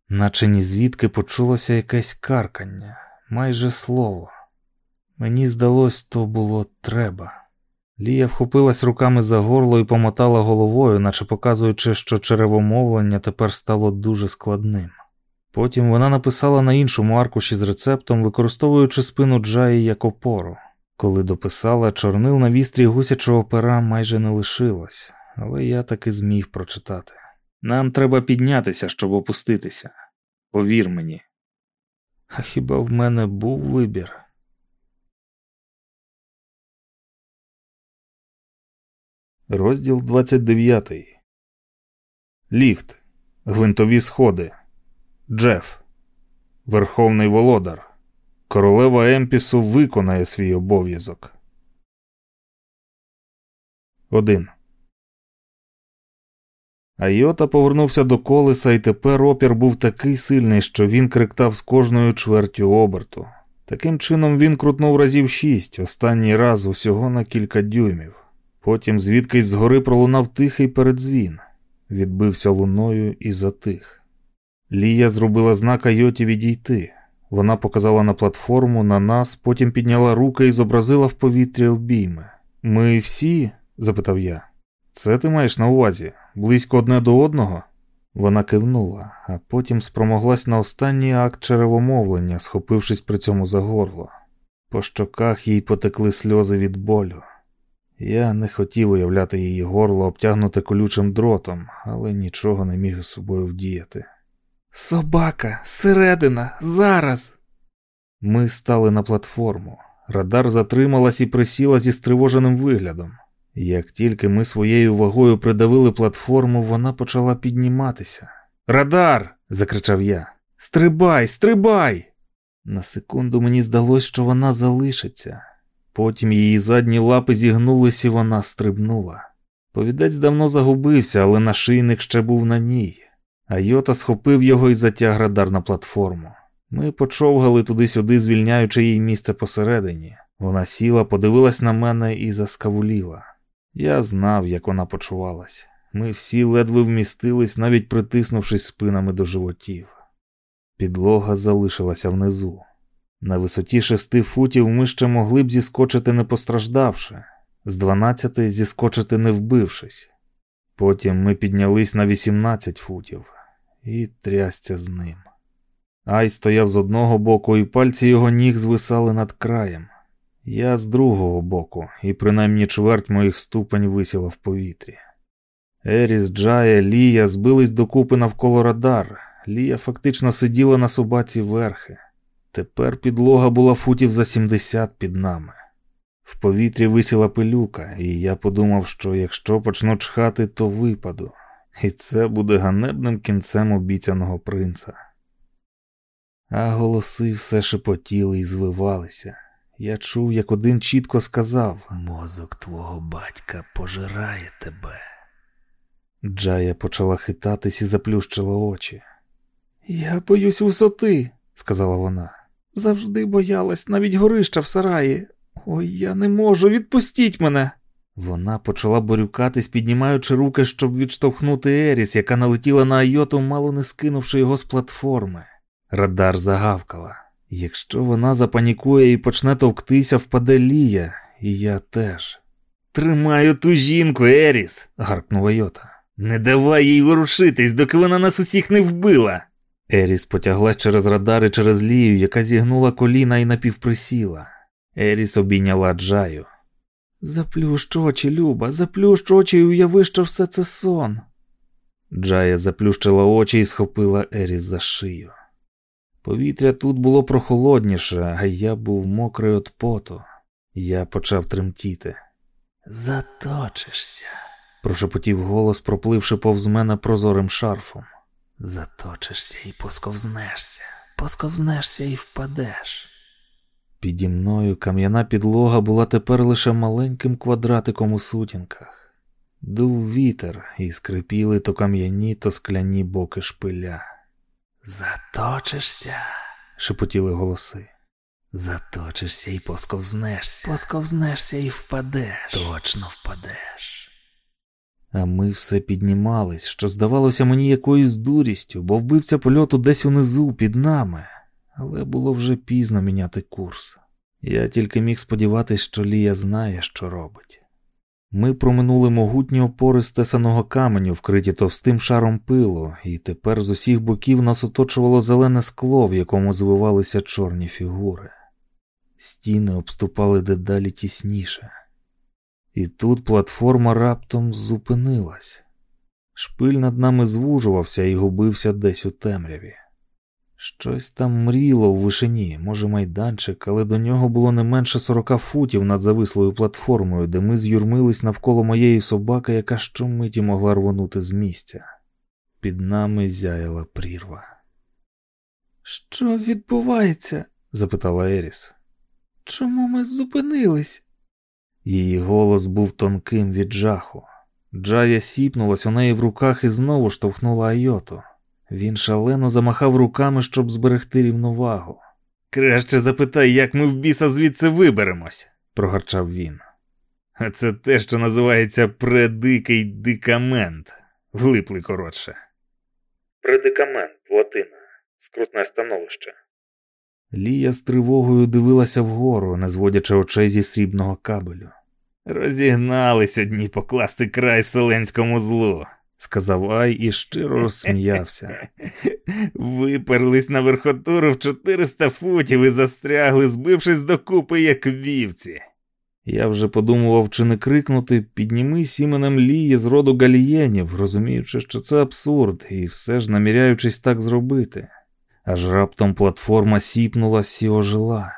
Наче ні звідки почулося якесь каркання, майже слово. Мені здалось, то було треба. Лія вхопилась руками за горло і помотала головою, наче показуючи, що черевомовлення тепер стало дуже складним. Потім вона написала на іншому аркуші з рецептом, використовуючи спину Джаї як опору. Коли дописала, чорнил на вістрі гусячого пера майже не лишилось, але я таки зміг прочитати. Нам треба піднятися, щоб опуститися. Повір мені. А хіба в мене був вибір? Розділ 29. Ліфт. Гвинтові сходи. Джеф. Верховний Володар. Королева Емпісу виконає свій обов'язок. 1. Айота повернувся до колеса, і тепер опір був такий сильний, що він криктав з кожною чвертю оберту. Таким чином він крутнув разів шість, останній раз усього на кілька дюймів. Потім звідкись згори пролунав тихий передзвін, відбився луною і затих. Лія зробила знак Айоті відійти. Вона показала на платформу, на нас, потім підняла руки і зобразила в повітря обійми. Ми всі? запитав я. Це ти маєш на увазі? Близько одне до одного? Вона кивнула, а потім спромоглась на останній акт черевомовлення, схопившись при цьому за горло. По щоках їй потекли сльози від болю. Я не хотів уявляти її горло, обтягнуте колючим дротом, але нічого не міг із собою вдіяти. Собака, середина, зараз. Ми стали на платформу. Радар затрималась і присіла зі стривоженим виглядом. Як тільки ми своєю вагою придавили платформу, вона почала підніматися. Радар! закричав я. Стрибай, стрибай! На секунду мені здалось, що вона залишиться. Потім її задні лапи зігнулись і вона стрибнула. Повідець давно загубився, але нашийник ще був на ній. Айота схопив його і затяг радар на платформу. Ми почовгали туди-сюди, звільняючи їй місце посередині. Вона сіла, подивилась на мене і заскавуліла. Я знав, як вона почувалась. Ми всі ледве вмістились, навіть притиснувшись спинами до животів. Підлога залишилася внизу. На висоті шести футів ми ще могли б зіскочити не постраждавши, з дванадцяти зіскочити не вбившись. Потім ми піднялись на вісімнадцять футів і трясця з ним. Ай стояв з одного боку, і пальці його ніг звисали над краєм. Я з другого боку, і принаймні чверть моїх ступень висіла в повітрі. Еріс, Джая, Лія збились докупи навколо радар. Лія фактично сиділа на собаці верхи. Тепер підлога була футів за 70 під нами. В повітрі висіла пилюка, і я подумав, що якщо почну чхати, то випаду, і це буде ганебним кінцем обіцяного принца. А голоси все шепотіли і звивалися. Я чув, як один чітко сказав Мозок твого батька пожирає тебе. Джая почала хитатись і заплющила очі. Я боюсь висоти, сказала вона. Завжди боялась навіть горища в сараї. Ой, я не можу, відпустіть мене. Вона почала борюкатись, піднімаючи руки, щоб відштовхнути Еріс, яка налетіла на Айоту, мало не скинувши його з платформи. Радар загавкала. Якщо вона запанікує і почне товктися, впаде Лія, і я теж. Тримаю ту жінку, Еріс, гаркнула Йота. Не давай їй ворушитись, доки вона нас усіх не вбила. Еріс потяглась через радари через Лію, яка зігнула коліна і напівприсіла. Еріс обійняла Джаю. Заплющ очі, Люба, заплющ очі і уяви, що все це сон. Джая заплющила очі і схопила Еріс за шию. Повітря тут було прохолодніше, а я був мокрий від поту. Я почав тремтіти. Заточишся, прошепотів голос, пропливши повз мене прозорим шарфом. Заточишся і посковзнешся, посковзнешся і впадеш. Піді мною кам'яна підлога була тепер лише маленьким квадратиком у сутінках. Дув вітер і скрипіли то кам'яні, то скляні боки шпиля. Заточишся, шепотіли голоси. Заточишся і посковзнешся. Посковзнешся і впадеш. Точно впадеш. А ми все піднімались, що здавалося мені якоюсь дурістю, бо вбивця польоту десь унизу під нами, але було вже пізно міняти курс. Я тільки міг сподіватись, що Лія знає, що робить. Ми проминули могутні опори стесаного каменю, вкриті товстим шаром пилу, і тепер з усіх боків нас оточувало зелене скло, в якому звивалися чорні фігури. Стіни обступали дедалі тісніше. І тут платформа раптом зупинилась. Шпиль над нами звужувався і губився десь у темряві. Щось там мріло в вишині, може, майданчик, але до нього було не менше сорока футів над завислою платформою, де ми з'юрмились навколо моєї собаки, яка щомиті могла рвонути з місця. Під нами зяяла прірва. Що відбувається? запитала Еріс. Чому ми зупинились? Її голос був тонким від жаху. Джая сіпнулась у неї в руках і знову штовхнула Айоту. Він шалено замахав руками, щоб зберегти рівновагу. Краще запитай, як ми в біса звідси виберемось, прогарчав він. А це те, що називається предикий дикамент, влиплий коротше. Предикамент, латина, скрутне становище. Лія з тривогою дивилася вгору, не зводячи очей зі срібного кабелю. Розігнались одні покласти край вселенському злу, сказав Ай і щиро розсміявся. Виперлись на верхотуру в 400 футів і застрягли, збившись докупи, як вівці. Я вже подумував, чи не крикнути піднімись іменем Лії з роду галієнів, розуміючи, що це абсурд, і все ж наміряючись так зробити. Аж раптом платформа сіпнулась і ожила.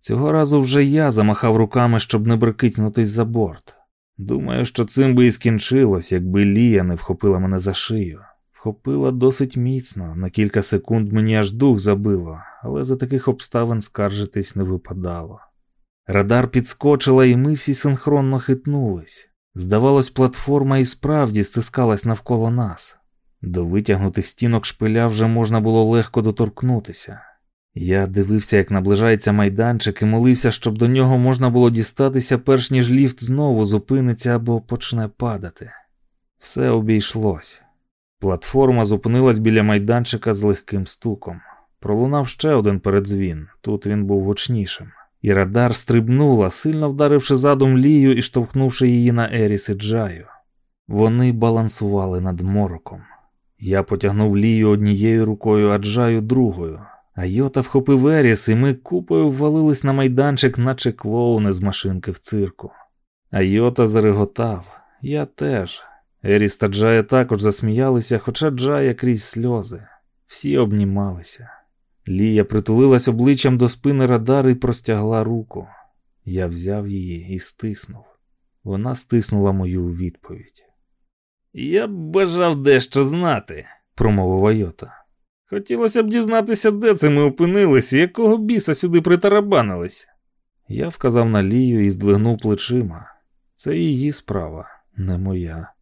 Цього разу вже я замахав руками, щоб не брикитнутись за борт. Думаю, що цим би і скінчилось, якби Лія не вхопила мене за шию. Вхопила досить міцно, на кілька секунд мені аж дух забило, але за таких обставин скаржитись не випадало. Радар підскочила, і ми всі синхронно хитнулись. Здавалось, платформа і справді стискалась навколо нас. До витягнутих стінок шпиля вже можна було легко доторкнутися. Я дивився, як наближається майданчик, і молився, щоб до нього можна було дістатися, перш ніж ліфт знову зупиниться або почне падати. Все обійшлось. Платформа зупинилась біля майданчика з легким стуком. Пролунав ще один передзвін, тут він був гучнішим. І радар стрибнула, сильно вдаривши задум лію і штовхнувши її на Еріс і Джаю. Вони балансували над мороком. Я потягнув лію однією рукою, а Джаю другою. А Йота вхопив Еріс, і ми купою ввалились на майданчик, наче клоуни з машинки в цирку. А Йота зареготав, я теж. Еріс та Джая також засміялися, хоча Джая крізь сльози. Всі обнімалися. Лія притулилась обличчям до спини радар і простягла руку. Я взяв її і стиснув. Вона стиснула мою відповідь. Я б бажав дещо знати, промовив Айота. Хотілося б дізнатися, де це ми опинилися, якого біса сюди притарабанились. Я вказав на Лію і здвигнув плечима. Це її справа, не моя.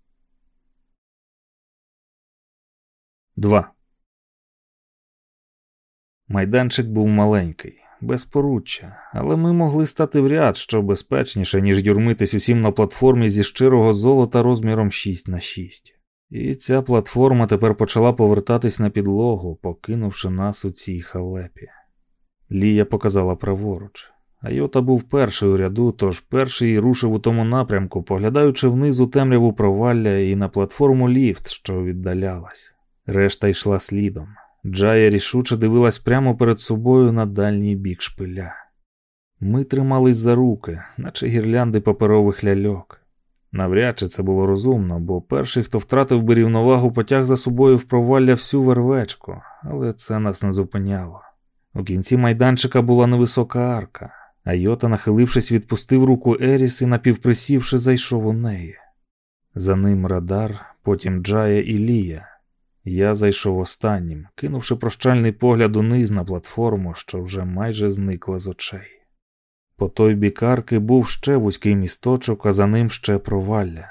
2. Майданчик був маленький, без поруччя, але ми могли стати в ряд, що безпечніше, ніж юрмитись усім на платформі зі щирого золота розміром 6 на 6. І ця платформа тепер почала повертатись на підлогу, покинувши нас у цій халепі. Лія показала праворуч. Айота був перший у ряду, тож перший рушив у тому напрямку, поглядаючи вниз у темряву провалля і на платформу ліфт, що віддалялась. Решта йшла слідом. Джая рішуче дивилась прямо перед собою на дальній бік шпиля. Ми тримались за руки, наче гірлянди паперових ляльок. Навряд чи це було розумно, бо перший, хто втратив би рівновагу, потяг за собою в провалля всю вервечку, але це нас не зупиняло. У кінці майданчика була невисока арка, а Йота, нахилившись, відпустив руку Еріс і напівприсівши, зайшов у неї. За ним радар, потім Джая і Лія. Я зайшов останнім, кинувши прощальний погляд униз на платформу, що вже майже зникла з очей. По той бік арки був ще вузький місточок, а за ним ще провалля.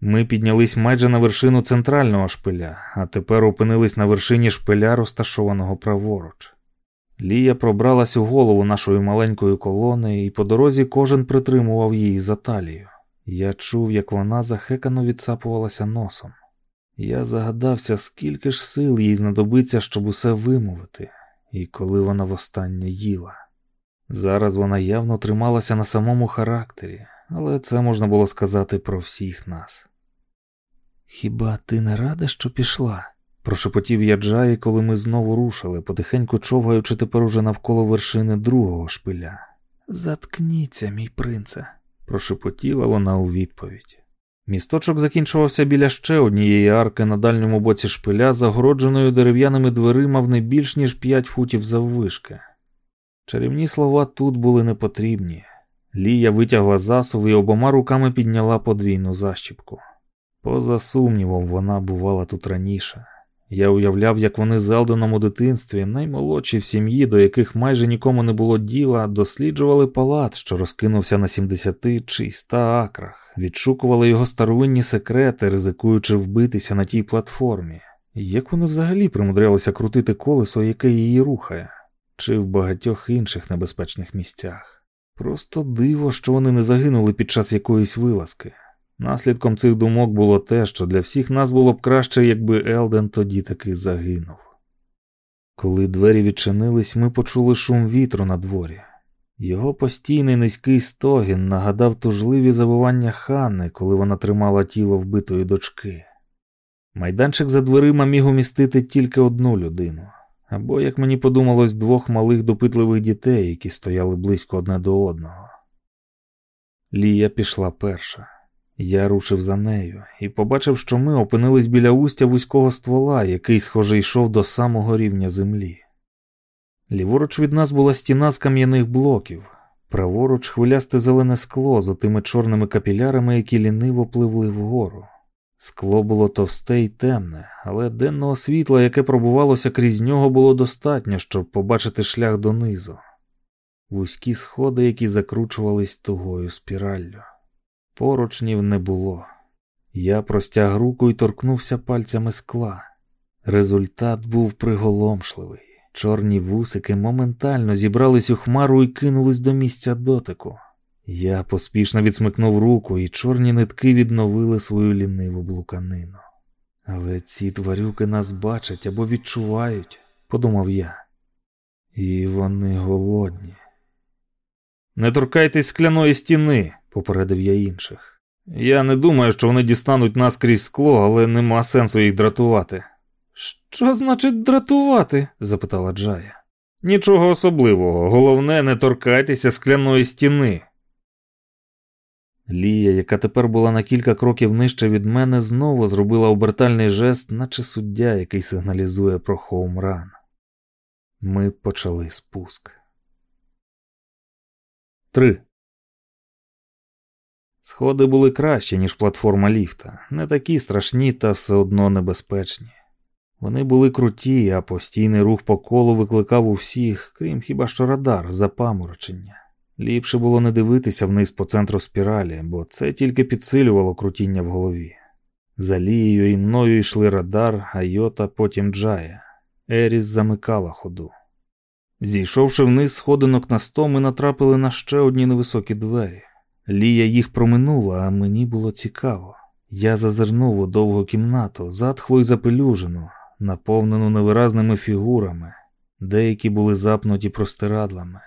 Ми піднялись майже на вершину центрального шпиля, а тепер опинились на вершині шпиля, розташованого праворуч. Лія пробралась у голову нашої маленької колони, і по дорозі кожен притримував її за талію. Я чув, як вона захекано відсапувалася носом. Я загадався, скільки ж сил їй знадобиться, щоб усе вимовити, і коли вона востаннє їла. Зараз вона явно трималася на самому характері, але це можна було сказати про всіх нас. Хіба ти не рада, що пішла? прошепотів я Джаї, коли ми знову рушили, потихеньку човгаючи тепер уже навколо вершини другого шпиля. Заткніться, мій принце, прошепотіла вона у відповідь. Місточок закінчувався біля ще однієї арки на дальньому боці шпиля, загородженою дерев'яними дверима в не більш ніж п'ять футів заввишки. Чарівні слова тут були непотрібні. Лія витягла засув і обома руками підняла подвійну защіпку. Поза сумнівом, вона бувала тут раніше. Я уявляв, як вони з Елденом у дитинстві, наймолодші в сім'ї, до яких майже нікому не було діла, досліджували палац, що розкинувся на 70 чи 100 акрах, відшукували його старовинні секрети, ризикуючи вбитися на тій платформі. Як вони взагалі примудрялися крутити колесо, яке її рухає, чи в багатьох інших небезпечних місцях? Просто диво, що вони не загинули під час якоїсь вилазки. Наслідком цих думок було те, що для всіх нас було б краще, якби Елден тоді таки загинув. Коли двері відчинились, ми почули шум вітру на дворі. Його постійний низький стогін нагадав тужливі забування Ханни, коли вона тримала тіло вбитої дочки. Майданчик за дверима міг умістити тільки одну людину, або, як мені подумалось, двох малих допитливих дітей, які стояли близько одне до одного. Лія пішла перша. Я рушив за нею і побачив, що ми опинились біля устя вузького ствола, який, схоже, йшов до самого рівня землі. Ліворуч від нас була стіна з кам'яних блоків, праворуч хвилясте зелене скло з отими чорними капілярами, які ліниво пливли вгору. Скло було товсте й темне, але денного світла, яке пробувалося крізь нього, було достатньо, щоб побачити шлях донизу. Вузькі сходи, які закручувались тугою спіраллю. Поручнів не було. Я простяг руку і торкнувся пальцями скла. Результат був приголомшливий. Чорні вусики моментально зібрались у хмару і кинулись до місця дотику. Я поспішно відсмикнув руку, і чорні нитки відновили свою ліниву блуканину. Але ці тварюки нас бачать або відчувають, подумав я. І вони голодні. Не торкайтесь скляної стіни, попередив я інших. Я не думаю, що вони дістануть нас крізь скло, але нема сенсу їх дратувати. Що значить дратувати? запитала Джая. Нічого особливого, головне, не торкайтеся скляної стіни. Лія, яка тепер була на кілька кроків нижче від мене, знову зробила обертальний жест, наче суддя, який сигналізує про хоумран. Ми почали спуск. 3. Сходи були кращі, ніж платформа ліфта, не такі страшні та все одно небезпечні. Вони були круті, а постійний рух по колу викликав у всіх, крім хіба що радар, запаморочення. Ліпше було не дивитися вниз по центру спіралі, бо це тільки підсилювало крутіння в голові. За лією і мною йшли радар, Айота, потім Джая. Еріс замикала ходу. Зійшовши вниз сходинок на сто, ми натрапили на ще одні невисокі двері. Лія їх проминула, а мені було цікаво. Я зазирнув у довгу кімнату, затхлу й запелюжену, наповнену невиразними фігурами, деякі були запнуті простирадлами.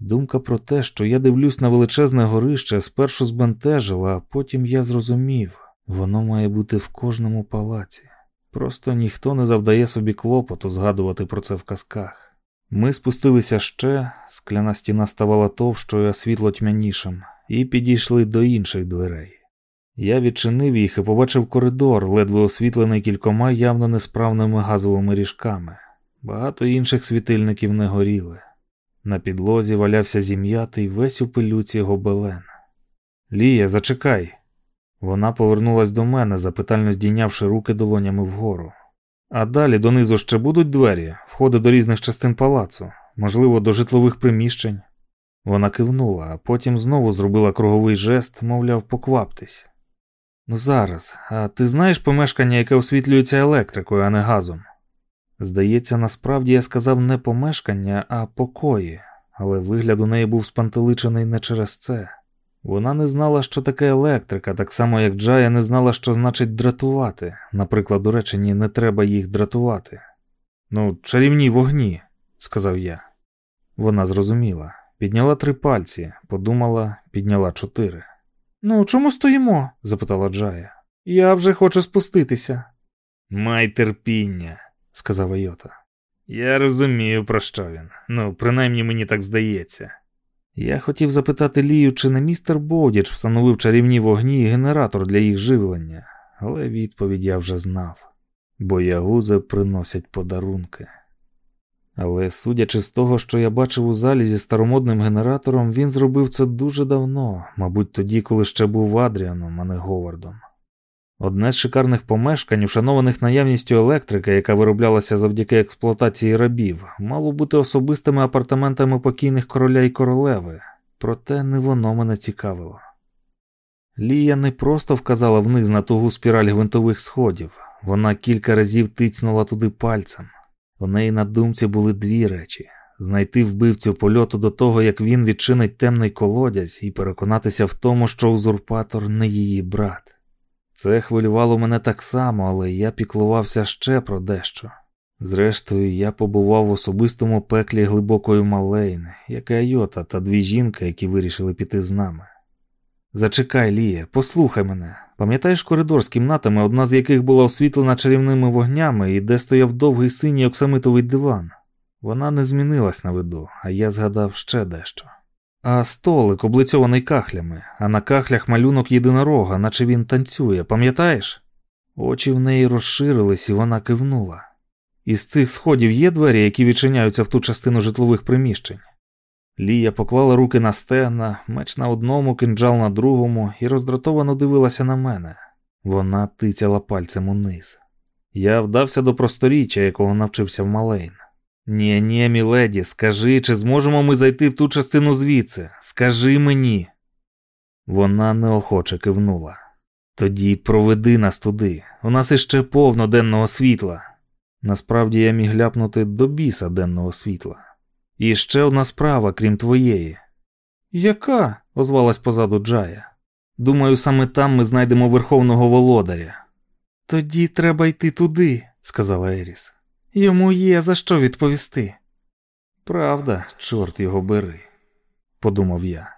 Думка про те, що я дивлюсь на величезне горище, спершу збентежила, а потім я зрозумів, воно має бути в кожному палаці. Просто ніхто не завдає собі клопоту згадувати про це в казках. Ми спустилися ще, скляна стіна ставала товщою, а світло тьмянішим і підійшли до інших дверей. Я відчинив їх і побачив коридор, ледве освітлений кількома явно несправними газовими ріжками. Багато інших світильників не горіли. На підлозі валявся зім'ятий весь у пилюці гобелен. Лія, зачекай. Вона повернулась до мене, запитально здійнявши руки долонями вгору. А далі донизу ще будуть двері, входи до різних частин палацу, можливо, до житлових приміщень. Вона кивнула, а потім знову зробила круговий жест, мовляв, покваптесь. Зараз, а ти знаєш помешкання, яке освітлюється електрикою, а не газом? Здається, насправді я сказав не помешкання, а покої, але вигляд у неї був спантеличений не через це. Вона не знала, що таке електрика, так само як Джая не знала, що значить дратувати. Наприклад, у реченні не треба їх дратувати. Ну, чарівні вогні, сказав я. Вона зрозуміла, підняла три пальці, подумала, підняла чотири. Ну, чому стоїмо? запитала Джая. Я вже хочу спуститися. Май терпіння, сказав Айота. Я розумію, про що він. Ну, принаймні мені так здається. Я хотів запитати Лію, чи не містер Бодіч встановив чарівні вогні і генератор для їх живлення, але відповідь я вже знав, бо ягузи приносять подарунки. Але судячи з того, що я бачив у залі зі старомодним генератором, він зробив це дуже давно, мабуть, тоді, коли ще був Адріаном, а не Говардом. Одне з шикарних помешкань, ушанованих наявністю електрики, яка вироблялася завдяки експлуатації рабів, мало бути особистими апартаментами покійних короля і королеви, проте не воно мене цікавило. Лія не просто вказала вниз на тугу спіраль гвинтових сходів, вона кілька разів тицнула туди пальцем. У неї на думці були дві речі знайти вбивцю польоту до того, як він відчинить темний колодязь, і переконатися в тому, що узурпатор не її брат. Це хвилювало мене так само, але я піклувався ще про дещо. Зрештою, я побував в особистому пеклі глибокої малейни, як і Айота та дві жінки, які вирішили піти з нами. Зачекай, Лія, послухай мене. Пам'ятаєш коридор з кімнатами, одна з яких була освітлена чарівними вогнями і де стояв довгий синій оксамитовий диван? Вона не змінилась на виду, а я згадав ще дещо. А столик облицьований кахлями, а на кахлях малюнок єдинорога, наче він танцює, пам'ятаєш? Очі в неї розширились, і вона кивнула. Із цих сходів є двері, які відчиняються в ту частину житлових приміщень. Лія поклала руки на стегна, меч на одному, кинджал на другому, і роздратовано дивилася на мене. Вона тицяла пальцем униз. Я вдався до просторіччя, якого навчився в Малейн. Ні, ні, міледі, скажи, чи зможемо ми зайти в ту частину звідси? Скажи мені. Вона неохоче кивнула. Тоді проведи нас туди. У нас іще повно денного світла. Насправді я міг ляпнути до біса денного світла. І ще одна справа, крім твоєї. Яка? озвалась позаду Джая. Думаю, саме там ми знайдемо верховного володаря. Тоді треба йти туди, сказала Еріс. Йому є за що відповісти. Правда, чорт його бери, подумав я.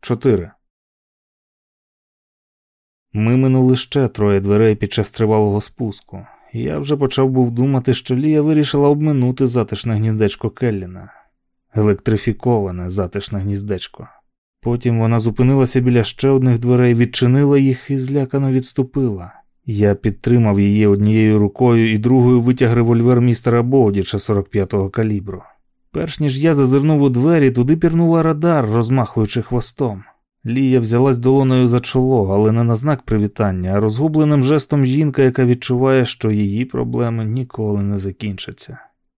4. Ми минули ще троє дверей під час тривалого спуску. Я вже почав був думати, що Лія вирішила обминути затишне гніздечко Келліна, електрифіковане затишне гніздечко. Потім вона зупинилася біля ще одних дверей, відчинила їх і злякано відступила. Я підтримав її однією рукою і другою витяг револьвер містера Боудіча 45-го калібру. Перш ніж я зазирнув у двері, туди пірнула радар, розмахуючи хвостом. Лія взялась долоною за чоло, але не на знак привітання, а розгубленим жестом жінка, яка відчуває, що її проблеми ніколи не закінчаться.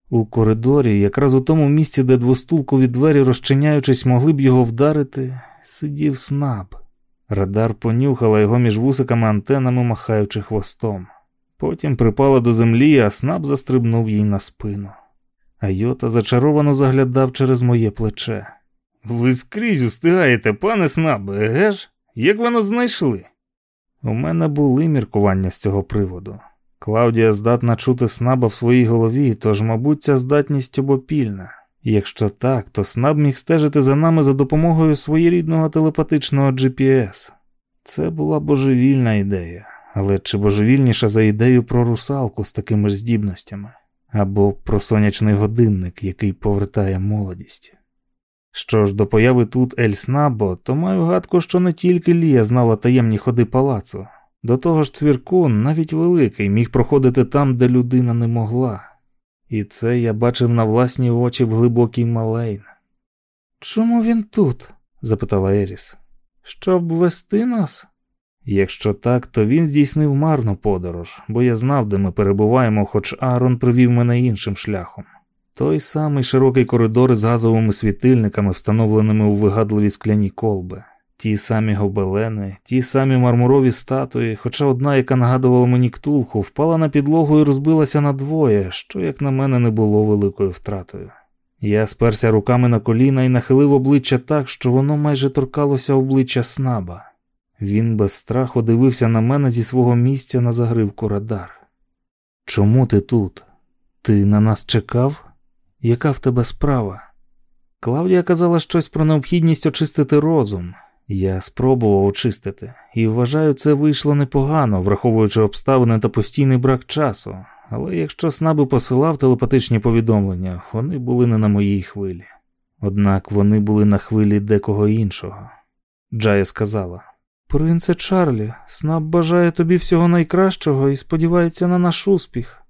У коридорі, якраз у тому місці, де двостулкові двері, розчиняючись, могли б його вдарити, сидів снаб. Радар понюхала його між вусиками антенами, махаючи хвостом. Потім припала до землі, а снаб застрибнув їй на спину. Айота зачаровано заглядав через моє плече. Ви скрізь устигаєте, пане снабе, ж? Як воно знайшли? У мене були міркування з цього приводу. Клаудія здатна чути снаба в своїй голові, тож, мабуть, ця здатність обопільна. Якщо так, то снаб міг стежити за нами за допомогою своєрідного телепатичного GPS. Це була божевільна ідея, але чи божевільніша за ідею про русалку з такими ж здібностями, або про сонячний годинник, який повертає молодість. Що ж до появи тут Ель Снабо, то маю гадку, що не тільки Лія знала таємні ходи палацу. До того ж, цвіркун, навіть великий, міг проходити там, де людина не могла. І це я бачив на власні очі в глибокій малейн. Чому він тут? запитала Еріс. Щоб вести нас? Якщо так, то він здійснив марну подорож, бо я знав, де ми перебуваємо, хоч Аарон привів мене іншим шляхом. Той самий широкий коридор із газовими світильниками, встановленими у вигадливі скляні колби, ті самі гобелени, ті самі мармурові статуї, хоча одна, яка нагадувала мені ктулху, впала на підлогу і розбилася на двоє, що, як на мене, не було великою втратою. Я сперся руками на коліна і нахилив обличчя так, що воно майже торкалося обличчя снаба. Він без страху дивився на мене зі свого місця на загривку радар. Чому ти тут? Ти на нас чекав? Яка в тебе справа? Клавдія казала щось про необхідність очистити розум. Я спробував очистити, і вважаю, це вийшло непогано, враховуючи обставини та постійний брак часу. Але якщо Снаби посилав телепатичні повідомлення, вони були не на моїй хвилі. Однак вони були на хвилі декого іншого. Джая сказала: Принце Чарлі, Снаб бажає тобі всього найкращого і сподівається на наш успіх.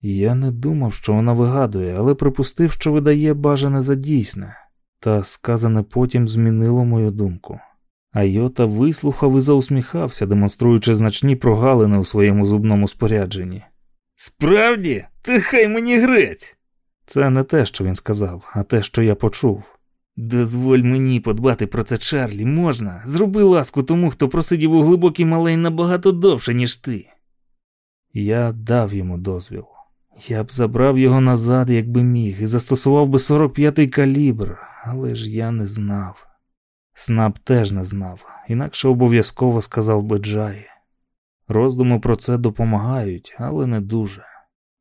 Я не думав, що вона вигадує, але припустив, що видає бажане за дійсне, та сказане потім змінило мою думку. Айота вислухав і заусміхався, демонструючи значні прогалини у своєму зубному спорядженні. Справді, ти хай мені грець. Це не те, що він сказав, а те, що я почув. Дозволь мені подбати про це, Чарлі, можна. Зроби ласку тому, хто просидів у глибокій малей набагато довше, ніж ти. Я дав йому дозвіл. Я б забрав його назад, якби міг, і застосував би 45-й калібр, але ж я не знав. Снаб теж не знав, інакше обов'язково сказав би Джаї. Роздуми про це допомагають, але не дуже.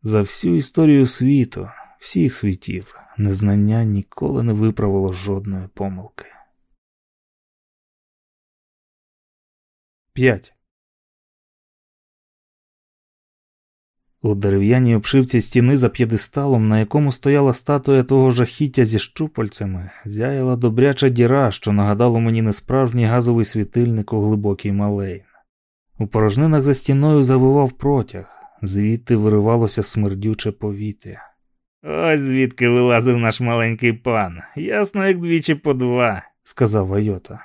За всю історію світу, всіх світів, незнання ніколи не виправило жодної помилки. 5. У дерев'яній обшивці стіни за п'єдесталом, на якому стояла статуя того жахіття зі щупальцями, зяяла добряча діра, що нагадало мені несправжній газовий світильник у глибокій малейн. У порожнинах за стіною завивав протяг, звідти виривалося смердюче повітря. Ось звідки вилазив наш маленький пан, ясно, як двічі по два, сказав Вайота.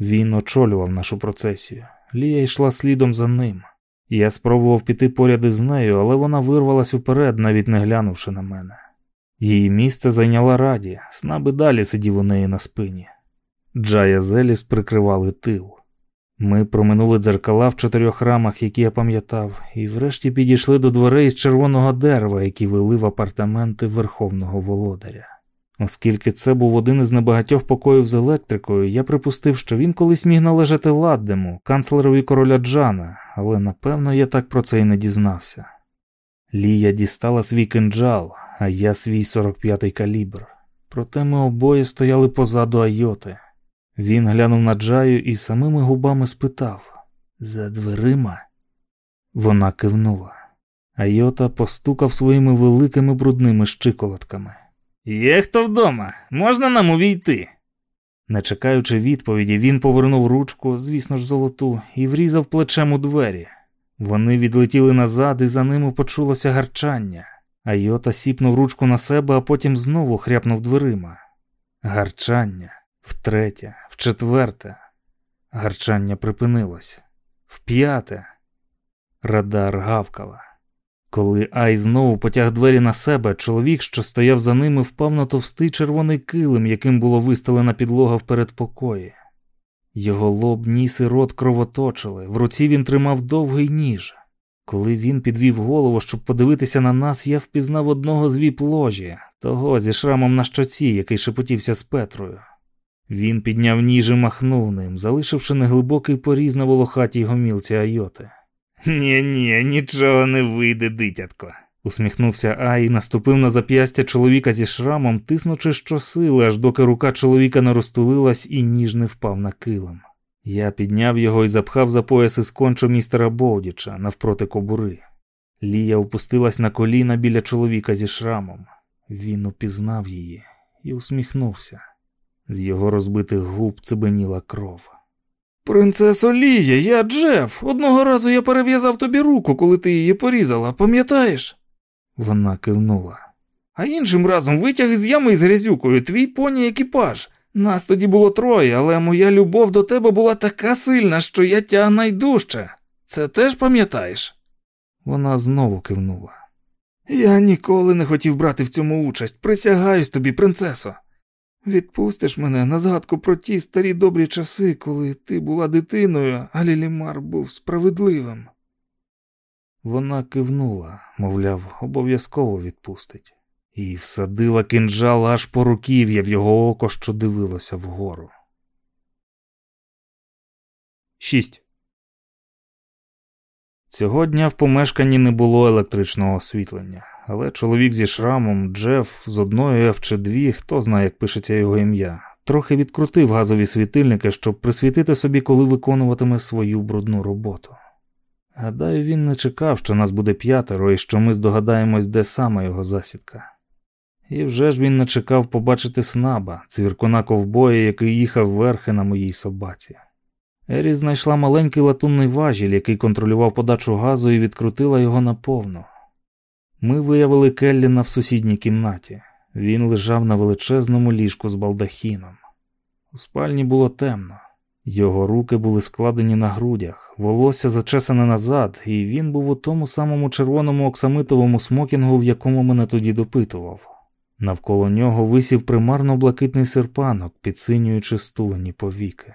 Він очолював нашу процесію. Лія йшла слідом за ним. Я спробував піти поряд із нею, але вона вирвалась уперед, навіть не глянувши на мене. Її місце зайняла раді, снаби далі сидів у неї на спині. Джая Зеліс прикривали тил. Ми проминули дзеркала в чотирьох рамах, які я пам'ятав, і врешті підійшли до дверей з червоного дерева, які вели в апартаменти верховного володаря. Оскільки це був один із небагатьох покоїв з електрикою, я припустив, що він колись міг належати Ладдему, канцлерові короля Джана, але напевно я так про це й не дізнався. Лія дістала свій кинджал, а я свій 45-й калібр. Проте ми обоє стояли позаду Айоти. Він глянув на Джаю і самими губами спитав За дверима? Вона кивнула. Айота постукав своїми великими брудними щиколотками. Є хто вдома, можна нам увійти? Не чекаючи відповіді, він повернув ручку, звісно ж, золоту, і врізав плечем у двері. Вони відлетіли назад, і за ними почулося гарчання. Айота сіпнув ручку на себе, а потім знову хряпнув дверима. Гарчання втретє, вчетверте. Гарчання припинилось. Вп'яте. Радар гавкала. Коли Ай знову потяг двері на себе, чоловік, що стояв за ними, впав на товстий червоний килим, яким було вистелена підлога в передпокої. Його лоб, ніс і рот кровоточили, в руці він тримав довгий ніж. Коли він підвів голову, щоб подивитися на нас, я впізнав одного з віп ложі, того зі шрамом на щоці, який шепотівся з Петрою. Він підняв ніж і махнув ним, залишивши неглибокий поріз на волохатій гомілці Айоти. Ні, ні, нічого не вийде, дитятко. Усміхнувся Ай наступив на зап'ястя чоловіка зі шрамом, тиснучи щосили, аж доки рука чоловіка не розтулилась і ніж не впав на килим. Я підняв його і запхав за пояс із кончо містера Боудіча навпроти кобури. Лія опустилась на коліна біля чоловіка зі шрамом. Він упізнав її і усміхнувся. З його розбитих губ цибеніла кров. Принцесо Лія, я Джеф. Одного разу я перев'язав тобі руку, коли ти її порізала, пам'ятаєш? Вона кивнула. А іншим разом витяг із ями з грязюкою твій поні екіпаж. Нас тоді було троє, але моя любов до тебе була така сильна, що я тяг найдужче. Це теж пам'ятаєш? Вона знову кивнула. Я ніколи не хотів брати в цьому участь. Присягаюсь тобі, принцесо. Відпустиш мене на згадку про ті старі добрі часи, коли ти була дитиною, а Лілімар був справедливим. Вона кивнула, мовляв, обов'язково відпустить, і всадила кинджал аж по руків'я в його око, що дивилося вгору. 6. Цього дня в помешканні не було електричного освітлення, але чоловік зі шрамом, Джеф з одної F чи дві, хто знає, як пишеться його ім'я, трохи відкрутив газові світильники, щоб присвітити собі, коли виконуватиме свою брудну роботу. Гадаю, він не чекав, що нас буде п'ятеро і що ми здогадаємось, де саме його засідка. І вже ж він не чекав побачити снаба, цвіркуна ковбоя, який їхав верхи на моїй собаці. Ері знайшла маленький латунний важіль, який контролював подачу газу, і відкрутила його наповну. Ми виявили Келліна в сусідній кімнаті. Він лежав на величезному ліжку з балдахіном. У спальні було темно. Його руки були складені на грудях, волосся зачесане назад, і він був у тому самому червоному оксамитовому смокінгу, в якому мене тоді допитував. Навколо нього висів примарно блакитний серпанок, підсинюючи стулені повіки.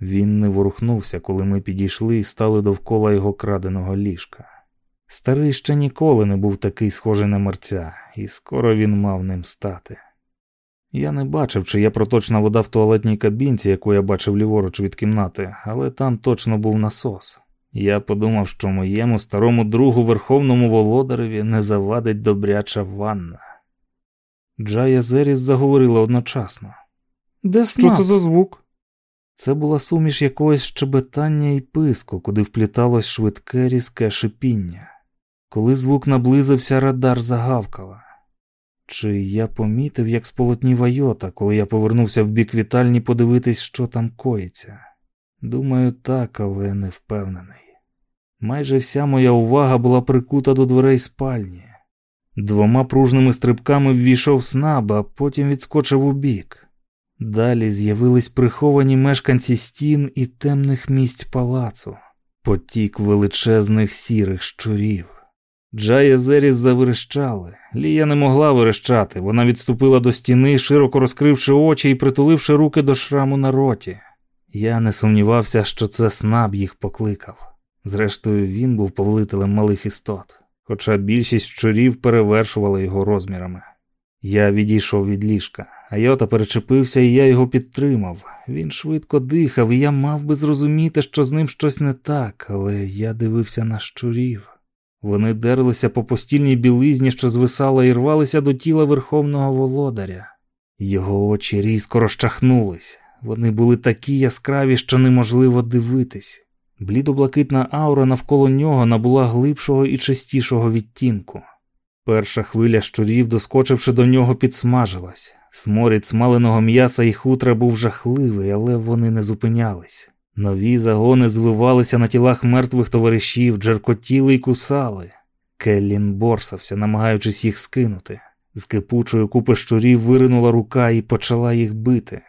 Він не ворухнувся, коли ми підійшли і стали довкола його краденого ліжка. Старий ще ніколи не був такий схожий на мерця, і скоро він мав ним стати. Я не бачив, чи є проточна вода в туалетній кабінці, яку я бачив ліворуч від кімнати, але там точно був насос. Я подумав, що моєму старому другу верховному володареві не завадить добряча ванна. Джая Зеріс заговорила одночасно. Де Що це за звук? Це була суміш якогось щебетання і писку, куди впліталось швидке різке шипіння. Коли звук наблизився, радар загавкала. Чи я помітив, як сполотнів Айота, коли я повернувся в бік вітальні подивитись, що там коїться? Думаю, так, але не впевнений. Майже вся моя увага була прикута до дверей спальні. Двома пружними стрибками ввійшов снаб, а потім відскочив у бік. Далі з'явились приховані мешканці стін і темних місць палацу, потік величезних сірих щурів. Джая Зеріс заверещали. Лія не могла верещати. Вона відступила до стіни, широко розкривши очі і притуливши руки до шраму на роті. Я не сумнівався, що це снаб їх покликав. Зрештою, він був повелителем малих істот, хоча більшість щурів перевершувала його розмірами. Я відійшов від ліжка, а перечепився, і я його підтримав. Він швидко дихав, і я мав би зрозуміти, що з ним щось не так, але я дивився на щурів. Вони дерлися по постільній білизні, що звисала, і рвалися до тіла верховного володаря. Його очі різко розчахнулись. Вони були такі яскраві, що неможливо дивитись. Блідоблакитна аура навколо нього набула глибшого і чистішого відтінку. Перша хвиля щурів, доскочивши до нього, підсмажилась. Сморід смаленого м'яса і хутра був жахливий, але вони не зупинялись. Нові загони звивалися на тілах мертвих товаришів, джеркотіли й кусали. Келлін борсався, намагаючись їх скинути. З кипучої купи щурів виринула рука і почала їх бити.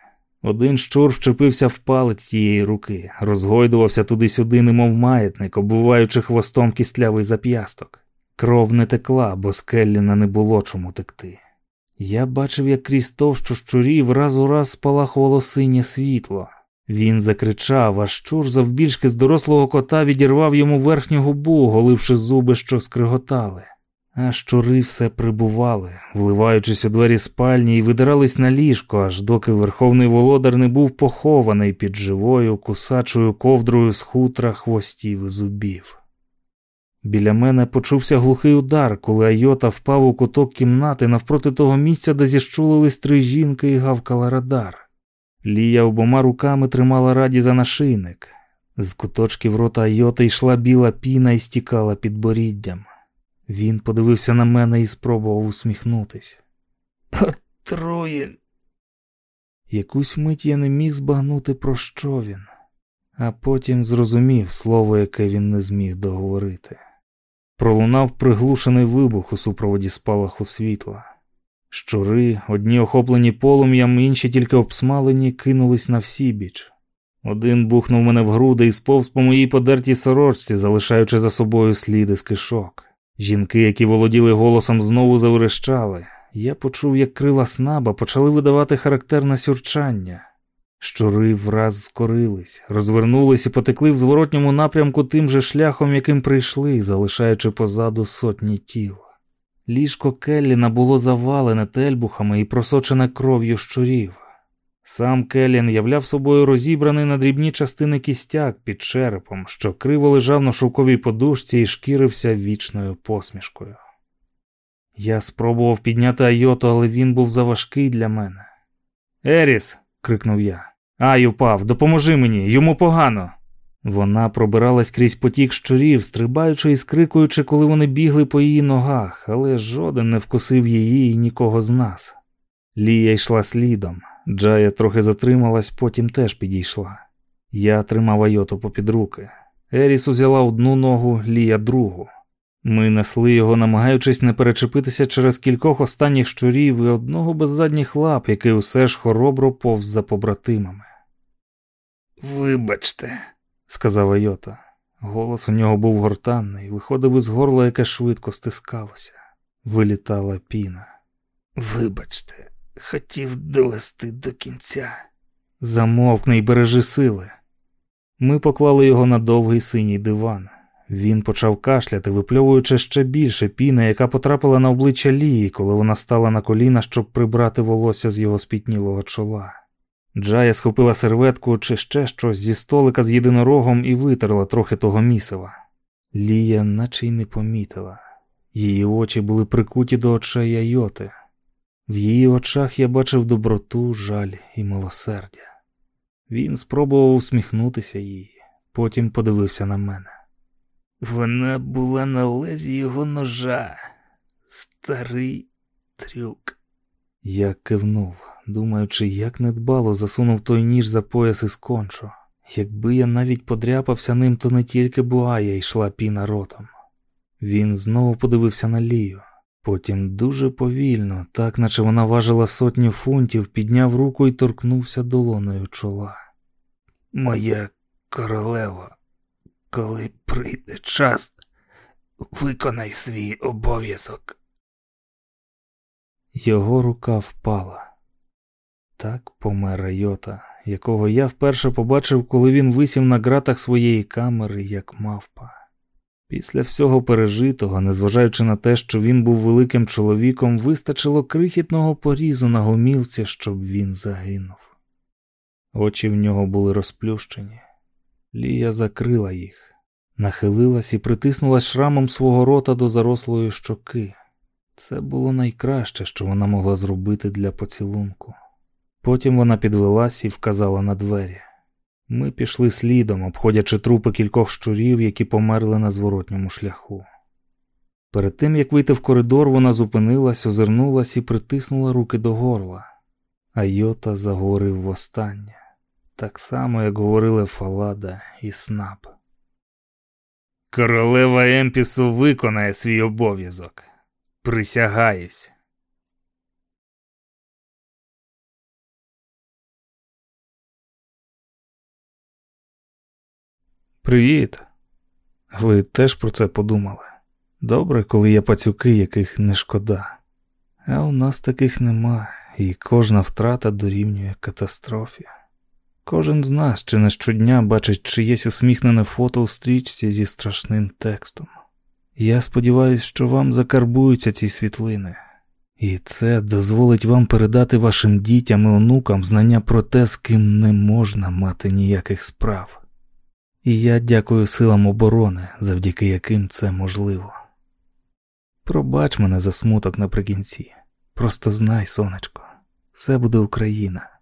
Один щур вчепився в палець тієї руки, розгойдувався туди-сюди, немов маятник, оббиваючи хвостом кістлявий зап'ясток. Кров не текла, бо з Келліна не було чому текти. Я бачив, як крізь товщу щурів раз у раз спалахувало синє світло. Він закричав, а щур завбільшки з дорослого кота відірвав йому верхню губу, голивши зуби, що скриготали. А щури все прибували, вливаючись у двері спальні і видирались на ліжко, аж доки верховний володар не був похований під живою кусачою ковдрою з хутра хвостів і зубів. Біля мене почувся глухий удар, коли Айота впав у куток кімнати навпроти того місця, де зіщулились три жінки і гавкала радар. Лія обома руками тримала раді за нашийник. З куточків рота Айоти йшла біла піна і стікала під боріддям. Він подивився на мене і спробував усміхнутись. Отрує. Якусь мить я не міг збагнути, про що він, а потім зрозумів слово, яке він не зміг договорити. Пролунав приглушений вибух у супроводі спалаху світла. Щури, одні охоплені полум'ям, інші тільки обсмалені, кинулись на всібіч. Один бухнув мене в груди і сповз по моїй подертій сорочці, залишаючи за собою сліди з кишок. Жінки, які володіли голосом, знову заверещали. Я почув, як крила снаба почали видавати характерне сюрчання. Щури враз скорились, розвернулись і потекли в зворотньому напрямку тим же шляхом, яким прийшли, залишаючи позаду сотні тіл. Ліжко Келліна було завалене тельбухами і просочене кров'ю щурів. Сам Келлін являв собою розібраний на дрібні частини кістяк під черепом, що криво лежав на шовковій подушці і шкірився вічною посмішкою. Я спробував підняти Айоту, але він був заважкий для мене. Еріс. крикнув я. Ай, упав, допоможи мені, йому погано. Вона пробиралась крізь потік щурів, стрибаючи і скрикуючи, коли вони бігли по її ногах, але жоден не вкусив її і нікого з нас. Лія йшла слідом. Джая трохи затрималась, потім теж підійшла. Я тримав Айоту попід руки. Еріс узяла одну ногу, Лія другу. Ми несли його, намагаючись не перечепитися через кількох останніх щурів і одного без задніх лап, який усе ж хоробро повз за побратимами. Вибачте, сказав Айота. Голос у нього був гортанний, виходив із горла, яке швидко стискалося. Вилітала піна. Вибачте, хотів довести до кінця. Замовкни й бережи сили. Ми поклали його на довгий синій диван. Він почав кашляти, випльовуючи ще більше піни, яка потрапила на обличчя Лії, коли вона стала на коліна, щоб прибрати волосся з його спітнілого чола. Джая схопила серветку чи ще щось зі столика з єдинорогом і витерла трохи того місива. Лія наче й не помітила. Її очі були прикуті до очей Айоти. В її очах я бачив доброту, жаль і милосердя. Він спробував усміхнутися їй, потім подивився на мене. Вона була на лезі його ножа, старий трюк. Я кивнув, думаючи, як недбало засунув той ніж за пояс із кончо. Якби я навіть подряпався ним, то не тільки буая йшла піна ротом. Він знову подивився на Лію. Потім дуже повільно, так наче вона важила сотню фунтів, підняв руку і торкнувся долоною чола. Моя королева, коли прийде час, виконай свій обов'язок. Його рука впала. Так помер Йота, якого я вперше побачив, коли він висів на ґратах своєї камери, як мавпа. Після всього пережитого, незважаючи на те, що він був великим чоловіком, вистачило крихітного порізу на гомілці, щоб він загинув. Очі в нього були розплющені. Лія закрила їх, нахилилась і притиснулась шрамом свого рота до зарослої щоки. Це було найкраще, що вона могла зробити для поцілунку. Потім вона підвелась і вказала на двері. Ми пішли слідом, обходячи трупи кількох щурів, які померли на зворотньому шляху. Перед тим як вийти в коридор, вона зупинилась, озирнулась і притиснула руки до горла. А Йота заговорив востаннє, так само, як говорили Фалада і Снап. Королева Емпісу виконає свій обов'язок. Присягаюсь. Привіт. Ви теж про це подумали? Добре, коли є пацюки, яких не шкода. А у нас таких нема, і кожна втрата дорівнює катастрофі. Кожен з нас чи не щодня бачить чиєсь усміхнене фото у стрічці зі страшним текстом. Я сподіваюся, що вам закарбуються ці світлини, і це дозволить вам передати вашим дітям і онукам знання про те, з ким не можна мати ніяких справ. І я дякую силам оборони, завдяки яким це можливо. Пробач мене за смуток наприкінці. Просто знай, сонечко, все буде Україна.